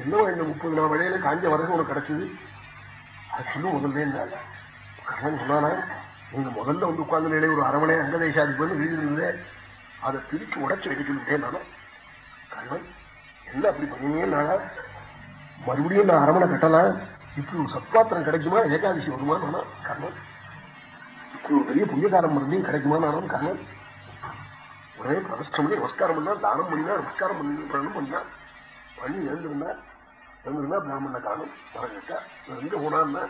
என்னவோ இந்த முப்பது நாள் வழியில காஞ்ச வரகு உனக்கு கிடைச்சது. அது சொல்லும் முதல்ல கர்ணன் சொன்னானா நீங்க முதல்ல வந்து உட்கார்ந்த நிலை ஒரு அரவணை அங்கதேசாதிபதி எழுதியிருந்தே அதை பிரித்து உடச்சு வைக்க சொல்லிட்டேன் நானும் கர்ணன் என்ன அப்படி பண்ணினீங்க மறுபடியும் நான் அரவணை கட்டலாம் இப்படி ஒரு சத்பாத்திரம் கிடைக்குமா ஏகாதசி வருமா நானும் கர்ணன் இப்படி ஒரு பெரிய புண்ணியகாரம் மருந்தையும் கிடைக்குமா நானும் கர்ணன் ஒரே பிரதிஷ்டம் பண்ணி நமஸ்காரம் பண்ணா தானம் பண்ணினா நமஸ்காரம் பண்ணி பண்ணா பண்ணி எழுந்திருந்தா எழுந்திருந்தா பிராமண காலம் வரங்கிட்ட எங்க போனான்னா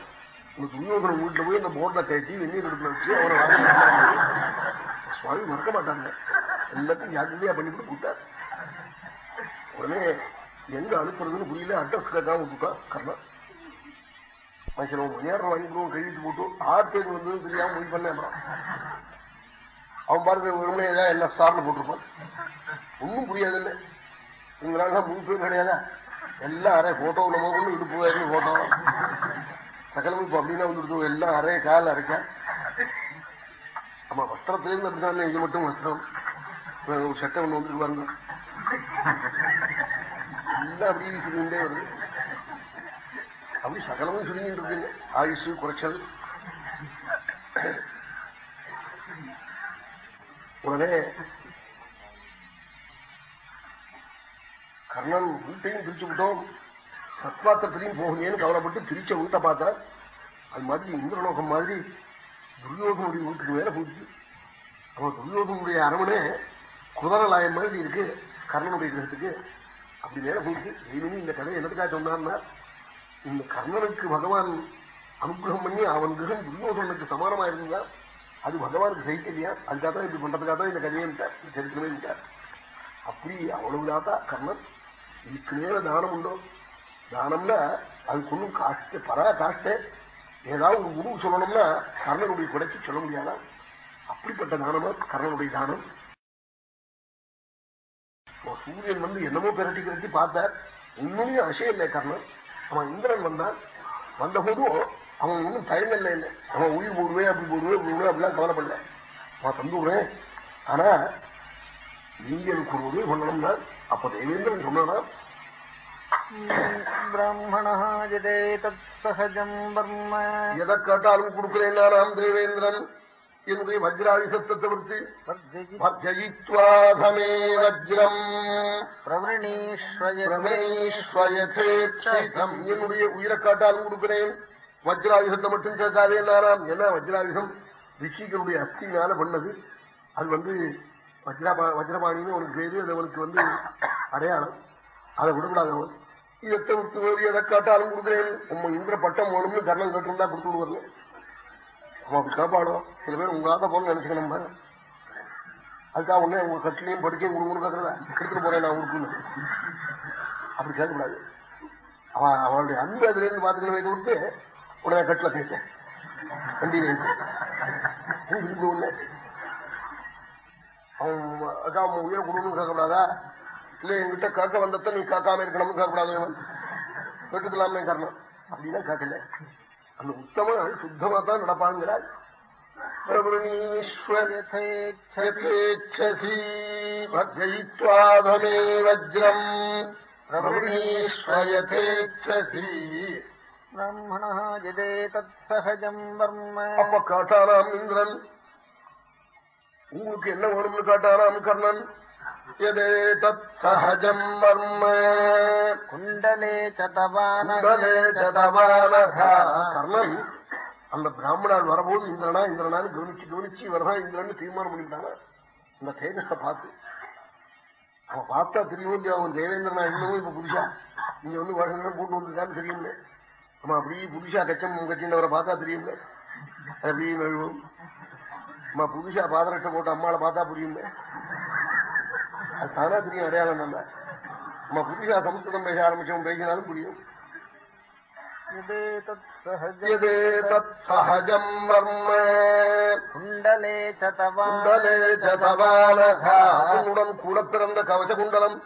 உங்க துரியோகன வீட்டுல போய் இந்த போர்டை கட்டி வெந்நீர் எடுத்து வச்சு அவரை சுவாமி மறக்க மாட்டாங்க. எல்லாத்தையும் ஜாக்கிரதையா பண்ணிவிட்டு கூட்டார் உடனே எங்க அனுப்புறதுன்னு புரியல. அட்ரஸ் கேட்காம விட்டுட்டான் கர்ணா. மனுஷன் மணியாரம் வாங்கி கொடுவோம் கழிச்சு போட்டு ஆறு பேர் வந்து தெரியாம முடிவு பண்ணேன் அவன் பாருங்க வெறுமனே ஏதாவது என்ன ஸ்டார்ல போட்டிருப்பான். ஒன்றும் புரியாது இல்லை தான் மூணு கிடையாதா? எல்லாம் அரை போட்டோவில் போகணும் கொண்டு இடுப்பு வரைக்கும் போட்டோ சகலமும் இப்போ அப்படின்னா வந்துடுது எல்லாம் அரை கால் அரைக்க. ஆமா வஸ்திரத்திலேருந்து அப்படிதான் இது மட்டும் வஸ்திரம். ஒரு சட்டை ஒண்ணு வந்துட்டு பாருங்க. எல்லாம் அப்படி சுருங்கிட்டே வருது. அப்படி சகலமும் சுருங்கிட்டு இருக்குங்க. ஆயுசு குறைச்சல். உடனே கர்ணன் வீட்டையும் பிரிச்சு விட்டோம். சத்வாத்திரத்திலையும் போகலையேன்னு கவலைப்பட்டு பிரிச்ச வீட்டை பார்த்தா அது மாதிரி இந்திரலோகம் மாதிரி துரியோகனுடைய வீட்டுக்கு மேல போச்சு அவன் துரியோகனுடைய அரமனை குதிரலாயம் மாதிரி இருக்கு கர்ணனுடைய கிரகத்துக்கு. அப்படி மேல போயிட்டு இனிமே இந்த கதை என்னதுக்காக சொன்னான்னா இந்த கர்ணனுக்கு பகவான் அனுகிரகம் பண்ணி அவன் கிரகம் துரியோகனுக்கு சமானமா இருந்தா அது பகவானுக்கு சைத்தல்யா அதுக்காக தான் இப்படி பண்றதுக்காக தான் இந்த கதையை விட்டார். சரித்திரமே விட்டார். அப்படி அவ்வளவுதாத்தா கர்ணன். இதுக்கு மேல தானம் உண்டோ? தானம்னா அதுக்கு ஒன்றும் காஸ்ட் பரா காஸ்ட் ஏதாவது ஒரு குரு சொல்லணும்னா கர்ணனுடைய குடைக்கு சொல்ல முடியாதா? அப்படிப்பட்ட தானமா கர்ணனுடைய தானம் சூரியன் வந்து என்னமோ பிரட்டி பிரட்டி பார்த்தார். இன்னுமே அசையம் இல்லை கர்ணன். அவன் இந்திரன் வந்தான். வந்த போதும் அவன் ஒன்றும் தயங்கல்ல இல்லை அவன் உயிர் போடுவேன் அப்படி போடுவேன் இப்படி போடுவேன் அப்படிலாம் கவலைப்படல. அவன் தந்துடுறேன். ஆனா நீங்க எனக்கு ஒரு உதவி பண்ணணும்னா அப்ப தேவேந்திரன் சொன்னானா? எதை கேட்டாலும் கொடுக்கிறேன் நானாம் தேவேந்திரன். என்னுடைய வஜ்ராயுஷத்தை தவிர்த்து வஜயித்வாதமே வஜ்ரம். பிரவணீஸ்வயேட்சிதம் என்னுடைய உயிரை காட்டாலும் கொடுக்கிறேன். வஜ்ராயுஷத்தை மட்டும் கேட்காதே நானாம். என்ன வஜ்ராயுஷம் ரிஷிகளுடைய அஸ்தியினால பண்ணது. அது வந்து வஜ்ரபா வஜ்ரபாணின்னு அவனுக்கு பேரு அது அவனுக்கு வந்து அடையாளம். அதை விடக்கூடாது அவன். இதத்தை விட்டு வேறு எதை காட்டாலும் கொடுக்குறேன் உங்க இந்திர பட்டம் வேணும்னு கர்ணம் கட்டிருந்தா கொடுத்து விடுவாங்க அவன் அப்படி காப்பாடும் சில பேர் உங்க ஆத்த போல நினைச்சுக்கணும் பாரு. அதுக்காக உடனே உங்க கட்டிலையும் படிக்கையும் கொடுக்கணும் கேட்கறதா எடுத்துட்டு போறேன் நான் உடுக்குன்னு அப்படி கேட்கக்கூடாது. அவன் அவனுடைய அன்பு அதுல இருந்து பாத்துக்கணும் இதை விட்டு உடனே கட்டில பேச வண்டியில இருக்கு ஒண்ணு ஆமா அக்கா உன் உயிரை கொடுக்கணும்னு கேட்கக்கூடாதா? இல்ல என்கிட்ட கேட்க வந்தத நீ கேட்காம இருக்கணும்னு கேட்கக்கூடாது கேட்டுக்கலாமே காரணம் அப்படின்னா கேட்கல. அந்த உத்தமன் சுத்தமா தான் நடப்பாங்கிறாள் பிரபுணீஸ்வரேச்சசி வஜயித்வாதமே வஜ்ரம் பிரபுணீஸ்வரேச்சசி அப்ப காட்டாராம் இந்திரன் உங்களுக்கு என்ன வேணும்னு காட்டாராம் கர்ணன் வர்ம. குண்டலே அந்த பிராமணால் வரபோது இந்திரனா இந்திரனான்னு கவனிச்சு கவனிச்சு இவர்தான் இந்திரன் தீர்மானம் பண்ணிட்டாங்க இந்த தேஜஸ பார்த்து. அவன் பார்த்தா தெரிய வேண்டிய அவன் தேவேந்திரனா இன்னமும் இப்ப புதுசா? நீங்க வந்து வருஷம் கூட்டு வந்துருக்கான்னு தெரியும்ல நம்ம அப்படி புதுசா கச்சம் கட்சின்றவரை பார்த்தா தெரியும்ல அப்படி அம்மா புதுசா பாதரட்டை போட்டு அம்மாவை பார்த்தா புரியும்? தானா தெரியும் அடையாளம் நம்ம நம்ம புதுசா சமஸ்கிருதம் பேச ஆரம்பிச்சோம் பேசினாலும் புரியும். சஹஜம் வர்ம? குண்டலே குண்டலே சதவானுடன் கூட பிறந்த கவச குண்டலம்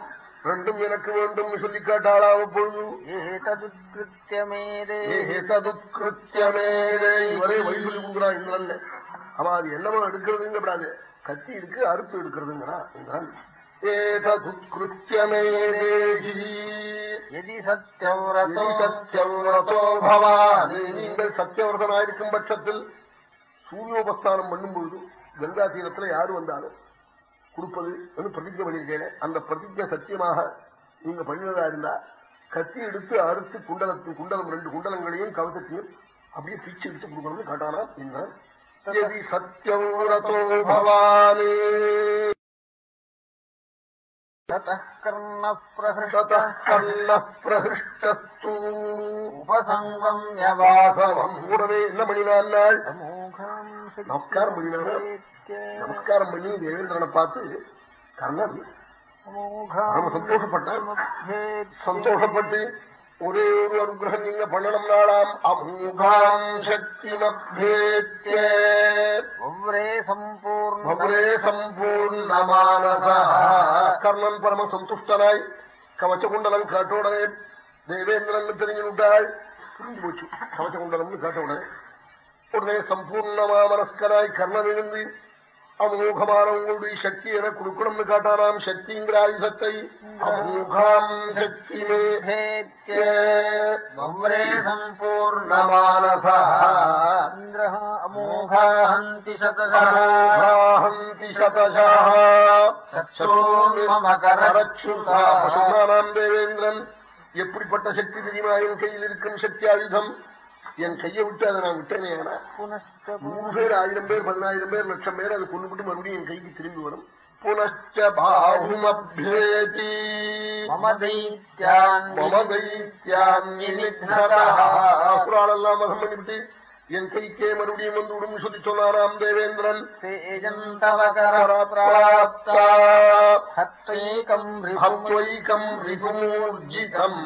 ரெண்டும் எனக்கு வேண்டும் சொல்லி கேட்டாளாவ பொழுது ஏததுத்கிருத்தியமேதே ஏததுத்கிருத்தியமேதே இவரே வழி சொல்லி கொடுக்குறான் அவன் அது என்னவோ எடுக்கிறதுங்கப்படாது கத்தி இருக்கு அறுப்பு எடுக்கிறதுங்கிறா. என்றான். நீங்கள் பட்சத்தில் சூரியோபஸ்தானம் பண்ணும் பொழுது கங்கா தீரத்துல யாரு வந்தாலும் கொடுப்பது என்று பிரதிஜை பண்ணியிருக்கேன். அந்த பிரதிஜை சத்தியமாக நீங்க பண்ணினதா இருந்தா கத்தி எடுத்து அறுத்து குண்டலத்து குண்டலம் ரெண்டு குண்டலங்களையும் கவசத்தையும் அப்படியே பிச்சு எடுத்து கொடுக்கணும்னு காட்டானா? என்றான். சத்தியவிரதோ பவானி ततः कर्णः ततः प्रहृष्टः कर्णः प्रहृष्टस्तु उपसङ्गम् न्यवासवम् வாசவம் உடனே என்ன பண்ணினான் நாள் समूघम् நமஸ்காரம் பண்ணினானா நமஸ்காரம் பண்ணி தேவேந்திரனை பார்த்து கர்ணன் ரொம்ப சந்தோஷப்பட்டான் சந்தோஷப்பட்டு ஒரே ஒரு அனுகிரகம் நீங்க பண்ணணும் நாளாம் அமூகாம் சக்தி கர்ணன் பரம சந்துஷ்டனாய் கவச்சகுண்டலம் காட்டோடனே தேவேந்திரன் தெரிஞ்சு விட்டாள் புரிஞ்சு போச்சு கவச்சகுண்டலம்னு காட்ட உடனே உடனே சம்பூர்ணமா மனஸ்கராய் கர்ணன் எழுந்து அமோகமான உங்களுடைய சக்தி என கொடுக்கணும்னு காட்டானாம். சக்திங்கிற ஆயுதத்தை அமோகாம் சக்தி ஒவ்வொரே சம்பூர்ண மானசா இந்திரः அமோகாஹந்தி சதசா. ஹந்தி சதசாः. சச்சோன்மகரச்சுதா. பசுமானாம் தேவேந்திரன். எப்படிப்பட்ட சக்தி தெரியுமா? என் கையில் இருக்கும் சக்தி ஆயுதம். என் கையை விட்டு அதை நான் விட்டேனே நூறு பேர் ஆயிரம் பேர் பதினாயிரம் பேர் லட்சம் பேர் அதை கொண்டுபிட்டு மறுபடியும் என் கைக்கு திரும்பி வரும். புனச்ச பாகுமப்யேதி மம தைத்யான் மம தைத்யான்யநிக்னதா. அசுராளெல்லாம் வதம் பண்ணிவிட்டு என் கைக்கே மறுபடியும் வந்து விடும் சொல்லி சொன்னாராம் தேவேந்திரன். ஹத்வைகம் ரிபுமூர்ஜிதம்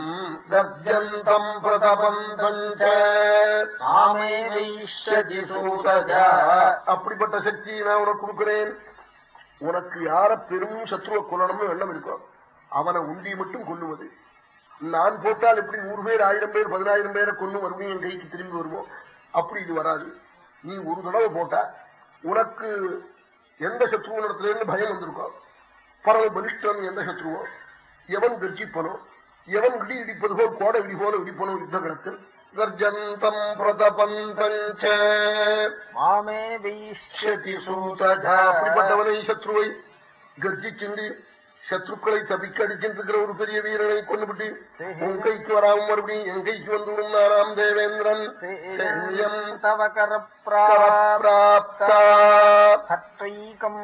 வைஷ்யதி சூதஜா. அப்படிப்பட்ட சக்தியை நான் உனக்கு கொடுக்கிறேன். உனக்கு யார பெரும் சத்ருவ கொல்லணும்னு எண்ணம் இருக்கும் அவனை உண்டி மட்டும் கொல்லுவது. நான் போட்டால் எப்படி நூறு பேர் ஆயிரம் பேர் பதினாயிரம் பேரை கொண்டு மறுபடியும் என் கைக்கு திரும்பி வருவோம் அப்படி இது வராது. நீ ஒரு தடவை போட்டா உனக்கு எந்த சத்ருவனிடத்திலிருந்து பயம் வந்திருக்கோம். பரவ பலிஷ்டன் எந்த சத்ருவோ? எவன் கர்ஜிப்பனோ? எவன் இடி இடிப்பது போல் கோடை இடி போல இடிப்பனோ யுத்த களத்தில் கர்ஜந்தம் பிரதபந்தஞ்ச மாமே வைஷ்யதி சூதஜா. அப்படிப்பட்டவனை சத்ருவை கர்ஜிச்சுண்டு சத்ருக்களை தபிக்க அடிச்சிருக்கிற ஒரு பெரிய வீரனை கொண்டுபிட்டு உன் கைக்கு வராம மறுபடியும் என் கைக்கு வந்துவிடும் நாராம் தேவேந்திரன்.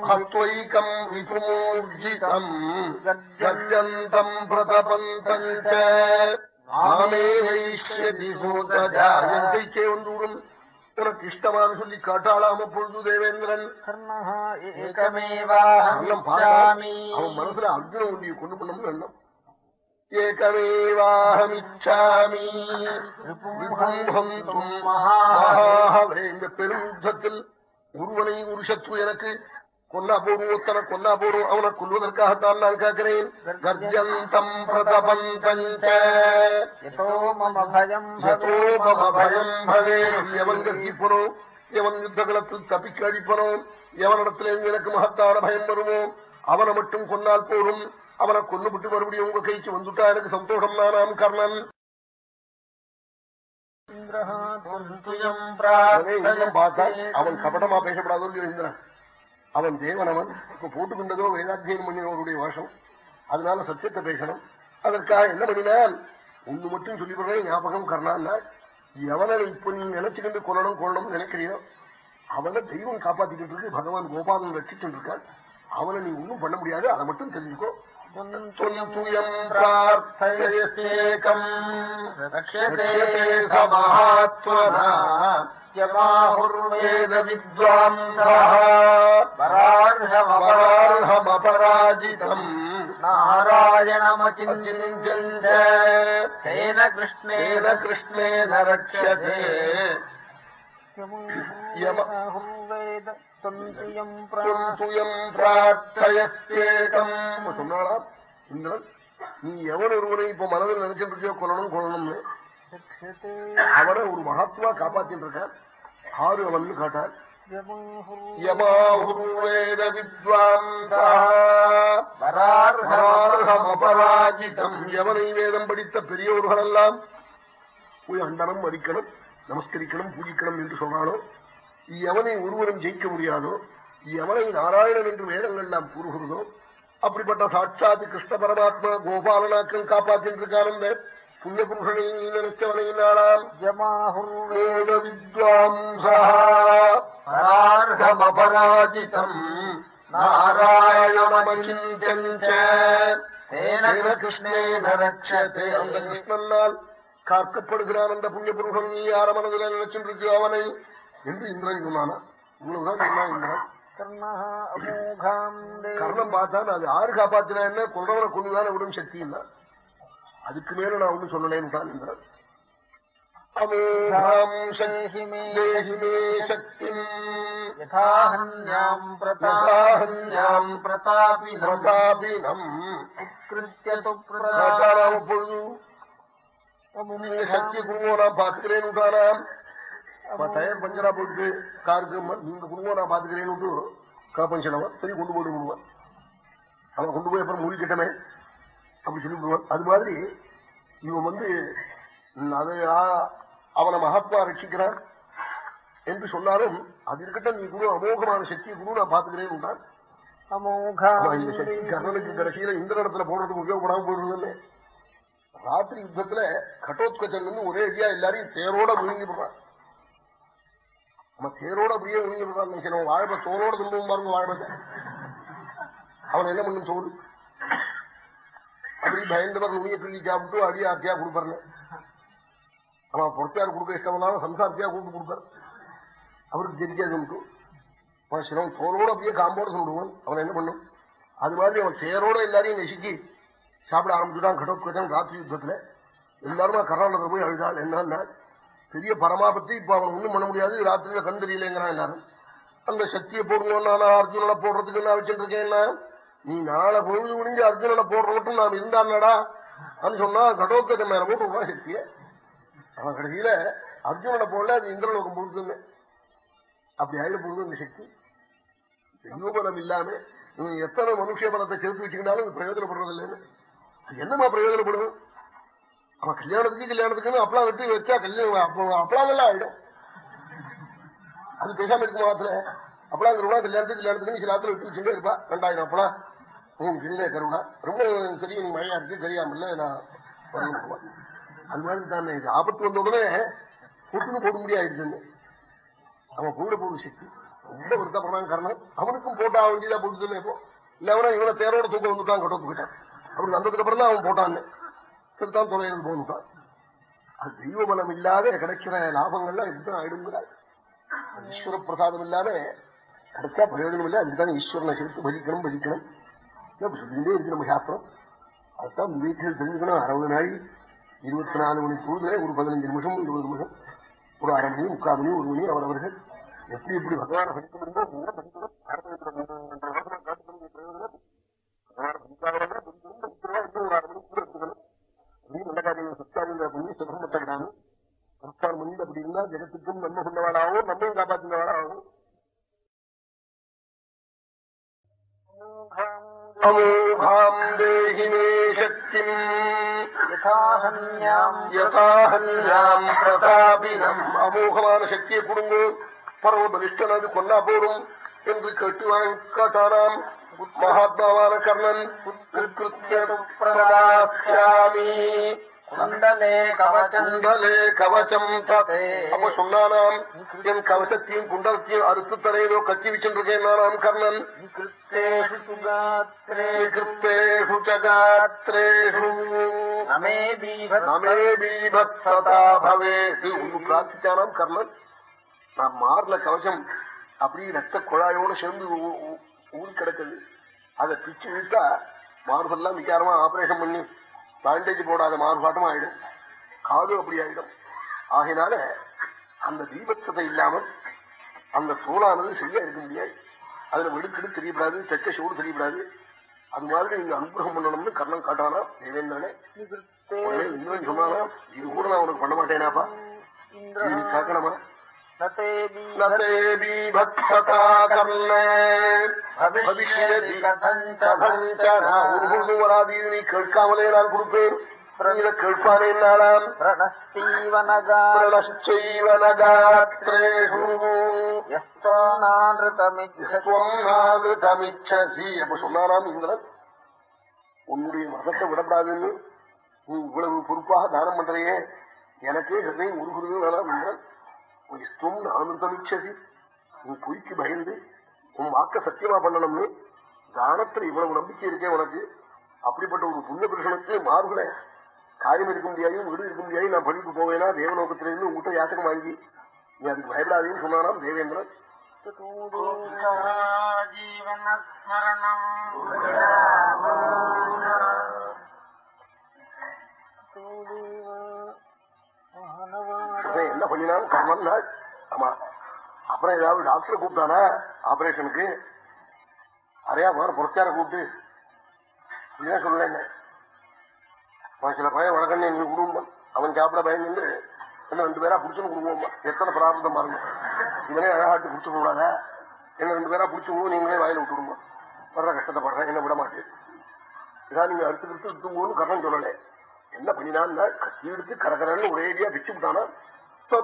ஹத்வைகம் விபுமூர்ஜிதம் கர்ஜந்தம் பிரதபந்தம் வைஷ்யதி சூதஜா. என் கைக்கே வந்துவிடும். உனக்கு இஷ்டமான்னு சொல்லி காட்டாளாம பொழுது தேவேந்திரன். அவன் மனசுல அர்ஜுன ஒன்றிய கொண்டு பண்ணணும்னு எண்ணம் ஏகமேவாஹமிச்சாமி. இந்த பெரும் யுத்தத்தில் ஒருவனை ஒரு சத்ரு எனக்கு கொல்லா போடும் ஒத்தனை கொல்லா போடும் அவனை கொல்வதற்காகத்தான் நான் கேட்கிறேன் கர்ஜந்தம் எவன் கர்ஜிப்பனோ எவன் யுத்த களத்தில் தப்பிக்க அடிப்பனோ எவனிடத்துல எனக்கு மகத்தான பயம் வருமோ அவனை மட்டும் கொன்னால் போரும் அவனை கொன்னுபிட்டு மறுபடியும் உங்க கைக்கு வந்துட்டா எனக்கு சந்தோஷம் நானாம் கர்ணன் அவனே கபடமா பேசப்படாதோ இந்திரன் அவன் தேவன் அவன் இப்ப போட்டுக்கொண்டதோ வேதாத்தியம் பண்ணினவருடைய வாஷம். அதனால சத்தியத்தை பேசணும். அதற்காக என்ன பண்ணினால் ஒண்ணு மட்டும் சொல்லிவிடுறேன் ஞாபகம் கர்ணான்னா எவனை இப்ப நீ நினைச்சுக்கிட்டு கொல்லணும் கொள்ளணும் நினைக்கிறியோ அவனை தெய்வம் காப்பாத்திக்கிட்டு இருக்கு பகவான் கோபாலன் ரட்சிச்சுட்டு இருக்கான் அவனை நீ ஒண்ணும் பண்ண முடியாது அதை மட்டும் தெரிஞ்சுக்கோ. பிரார்த்தேகம் நாராயணமச்சிஞ்ச தேன தேன கிருஷ்ணேன கிருஷ்ணேன ரட்சதே யம- யமஹுர்வேத துவந்துயம் துயம் பிரார்த்தயசேகம் சொன்னாளா இந்திரன் நீ எவன் ஒருவனை இப்ப மனதில் நினைச்சிட்டு இருக்கியோ கொல்லணும் பிரார்த்தயத்தே அவனை ஒரு மகாத்மா காப்பாத்திட்டு இருக்கான் ஆறு அவன் காட்டார். யமஹுர் யமாஹுர்வேத வித்வாந்தா வரார்ஹம அபராஜிதம். எவனை வேதம் படித்த பெரியோர்களெல்லாம் போய் அண்டனம் மதிக்கணும் நமஸ்கரிக்கணும் பூஜிக்கணும் என்று சொன்னாலோ எவனை ஒருவரும் ஜெயிக்க முடியாதோ எவனை நாராயணன் என்று வேதங்கள் நாம் கூறுகிறதோ அப்படிப்பட்ட சாட்சாத் கிருஷ்ண பரமாத்மா கோபாலனாக்கள் காப்பாற்றிட்டு இருக்கான புண்ணிய புருஷனை நீ நினைச்சவனை நாளாம் யமாஹுர்வேத வேத வித்வாம்சா வரார்ஹம அபராஜிதம் நாராயணமச்சிந்தஞ்ச தேன கிருஷ்ணேன ரட்சதே. அந்த கிருஷ்ணனால் காக்கப்படுகிறான் அந்த புண்ணிய புருஷன் நீ யார மனதில் நினைச்சிருக்கியோ அவனை? என்று இந்திரன் சொன்னானா இவ்வளவுதான் சொன்னான் இந்திரன். கர்ணம் பார்த்தா அது ஆறு காப்பாத்தினா என்ன? கொண்டவனை கொண்டுதானே விடும் சக்தி இல்ல அதுக்கு மேல நான் ஒண்ணும் சொல்லலேன்னு தான் நீங்க சக்தி குடும்பம் நான் பாத்துக்கிறேன்னு டயர் பஞ்சரா போயிட்டு காருக்கு நீங்க குடும்பம் நான் பாத்துக்கிறேன்னு கா பஞ்சனவன் சரி கொண்டு போயிட்டு விடுவான் அவன் கொண்டு போய் அப்புறம் முடிக்கட்டமே அப்படி சொல்லி அது மாதிரி இவன் வந்து அது அவனை மகாத்மா ரட்சிக்கிறான் என்று சொன்னாலும் அது இருக்கட்டும் நீ குரு அமோகமான சக்தி குரு நான் பாத்துக்கிறேன்னு அமோகாம் ஆமா, இந்த சக்தி கர்ணனுக்கு கடைசியில இந்த இடத்துல போடுறதுக்கு உபயோகப்படாம போடுறது ராத்திரி யுத்தத்துல கட்டோத்கச்சன் ஒரே அடியா எல்லாரையும் தேரோட முழுங்கி போடுறான் நம்ம தேரோட அப்படியே முழுங்கி போடுறான் நினைக்கிறோம் வாழ்வை தோரோட திரும்பவும் பாருங்க வாழ்வை அவன் என்ன பண்ணும்? தோடு அப்படி பயந்தவர் நுனிய கிள்ளி சாப்பிட்டு அடி ஆர்த்தியா கொடுப்பாரு அவன் பொறுத்தார் கொடுக்க இஷ்டம்னாலும் சம்சாரத்தியா கூப்பிட்டு கொடுப்பார். அவருக்கு தெரியாது அவன் தோலோட அப்படியே காம்போட சொல்லுவான் அவன் என்ன பண்ணும்? அது மாதிரி அவன் சேரோட எல்லாரையும் நெசுக்கி சாப்பிட ஆரம்பிச்சுட்டான். கடற்கச்சன் ராத்திரி யுத்தத்துல. எல்லாருமா கர்நாடகத்தில் போய் அழுதாள். என்னன்னா பெரிய பரமாபத்தி இப்ப அவன் ஒண்ணும் பண்ண முடியாது. ராத்திரியில கண் தெரியலங்கிறான் எல்லாரும். அந்த சக்தியை போடணும் நான் அர்ஜுனனை போடுறதுக்கு நான் வச்சுட்டு என்ன? நீ நாளை பொழுது முடிஞ்சு அர்ஜுனனை போடுற மட்டும் நாம் இருந்தாடா அப்படின்னு சொன்னா கடோக்கத்தை மேல போட்டு சக்திய சக்தியை அவன் கடைசியில அர்ஜுனனை போடல அது இந்திரலோகம் பொறுத்துன்னு அப்படி ஆயிட போகுது அந்த சக்தி. தெய்வபலம் இல்லாம இவன் எத்தனை மனுஷ பலத்தை சேர்த்து வச்சுக்கிட்டாலும் இது பிரயோஜனப்படுறது இல்லைன்னு அது என்னமா பிரயோஜனப்படும் அவன் கல்யாணத்துக்கு கல்யாணத்துக்குன்னு அப்பளம் வெட்டி வச்சா கல்யாணம் அப்ப அப்பளம் எல்லாம் ஆயிடும். அது பேசாம இருக்கு மாத்திர. அப்பளம் கருவா கல்யாணத்துக்கு கல்யாணத்துக்கு சில ஆத்துல விட்டு வச்சுட்டே இருப்பா. ரெண்டாயிரம் அப்பளம் உன் கிண்ணே கருவா ரொம்ப தெரியும் நீ மழையா இருக்கு தெரியாமல நான் அது மாதிரி தானே இது. ஆபத்து வந்த உடனே புட்டுன்னு போட முடியாதுன்னு அவன் கூட போடு சக்தி ரொம்ப வருத்தப்படுறான் காரணம் அவனுக்கும் போட்டா வேண்டியதா போட்டுதுன்னு இப்போ. இல்லவனா இவனை தேரோட தூக்க வந்துட்டான் கட்ட போயிட்டான். அவனுக்கு வந்ததுக்கு அப்புறம் தான் அவன் போட்டான்னு திருத்தான் தொலைகிறது போனுட்டான் அது தெய்வ பலம் இல்லாத கிடைக்கிற லாபங்கள்லாம் இப்படிதான் ஆயிடுங்கிறார் ஈஸ்வர பிரசாதம் இல்லாம கிடைச்சா பிரயோஜனம் இல்லை அதுதான் ஈஸ்வரனை சேர்த்து பஜிக்கணும் பஜிக்கணும் சொல்லிட்டே இருக்கு நம்ம சாஸ்திரம் அதுதான் வீட்டில் தெரிஞ்சுக்கணும் அறுபது நாள் இருபத்தி நாலு மணி பொழுதுல ஒரு பதினஞ்சு நிமிஷம் இருபது நிமிஷம் ஒரு அரை மணி முக்கால் மணி ஒரு மணி அவரவர்கள் எப்படி எப்படி பகவான படிக்க முடியுமோ பண்ணி அப்படி நல்ல காரியங்கள் சத்தாரியங்களை பண்ணி சுதந்திரத்தை விடாம அப்படி இருந்தா ஜெகத்துக்கும் நம்ம சொன்னவாடாகவும் நம்மையும் காப்பாற்றினவாடாகவும் அமோகாம் தேஹி சக்திம் யதாஹன்யாம் பிரதாபினம் அமோகமான சக்தியை கொடுங்க பரவ பலிஷ்டன் அது கொல்லா போடும் என்று கேட்டு காட்டானாம் மகாத்மாவான கர்ணன் பிரதாமி குண்டலே கவச்சம். குண்டலே கவச்சம் அப்ப சொன்னானாம் என் கவசத்தையும் குண்டலத்தையும் அறுத்து தரையிலோ கட்டி வச்சுருக்கேன் நானாம் கர்ணன். பிரார்த்திச்சானாம் கர்ணன். நான் மார்ல கவசம் அப்படி ரத்த குழாயோட சேர்ந்து ஊ- ஊ- ஊறி கிடக்குது. அதை பிச்சு இழுத்தா மார்பெல்லாம் விசாரமா ஆபரேஷன் பண்ணி. பேண்டேஜ் போடாத மார்பாட்டம் ஆயிடும். காது அப்படி ஆயிடும். ஆகினால அந்த தீபத்ததை இல்லாமல் அந்த சூழானது சரியா இருக்க முடியாது அதுல வெடுக்கெடு தெரியப்படாது தெச்ச சூடு தெரியப்படாது. அது மாதிரி நீங்க அனுகிரகம் பண்ணணும்னு கர்ணம் காட்டானா தேவேந்திரனே. இந்திரன் சொன்னானா? இது கூட நான் உனக்கு பண்ண மாட்டேனாப்பா. இது நீ கேட்கணுமா நதே நதே பீபத்சதா நீ கேட்காமலே நான் கொடுப்பேன் இதை கேட்பானே நாளாம் பிரணஸ்தீவனகா அப்ப சொன்னாராம் இந்திரன் உன்னுடைய மதத்தை விடப்படாதுன்னு நீ இவ்வளவு பொறுப்பாக தானம் பண்றையே எனக்கே ஹிருதயம் உருகுறது நாளாம் இந்திரன் ஸ்வம் அமிர்தமிச்சசி உன் பொய்க்கு பயந்து உன் வாக்க சத்தியமா பண்ணணும்னு தானத்துல இவ்வளவு நம்பிக்கை இருக்கே உனக்கு? அப்படிப்பட்ட ஒரு புண்ணிய புருஷனுக்கு மாறுகளை காரியம் இருக்க முடியாது வீடு இருக்க முடியாது நான் பண்ணிட்டு போவேனா? தேவலோகத்திலிருந்து உங்ககிட்ட யாத்தகம் வாங்கி நீ அதுக்கு பயப்படாதேன்னு சொன்னானாம் தேவேந்திரன். என்ன பண்ணினாலும் கர்மன் நாள் ஆமா. அப்புறம் ஏதாவது டாக்டர் கூப்பிட்டானா? ஆபரேஷனுக்கு அறையா வேற புரட்சியார கூப்பிட்டு. ஏன் சொல்லல சில பையன் வழக்கண்ணே எங்களுக்கு குடும்பம் அவன் சாப்பிட பயந்து என்ன ரெண்டு பேரா புடிச்சுன்னு கொடுவோம் எத்தனை பிரார்த்தம் பாருங்க. இவனே அழகாட்டு குடிச்சு கூடாத என்ன ரெண்டு பேரா புடிச்சு விடுவோம் நீங்களே வாயில விட்டுடுங்க வர்ற கஷ்டத்தை படுறேன் என்ன விட மாட்டேன். இதான் நீங்க அடுத்து கிறிஸ்து விட்டுங்கன்னு கரணம் என்ன பண்ணினான்னா கத்தி எடுத்து கரகரன்னு ஒரேடியா பிச்சு விட்டானா? தோ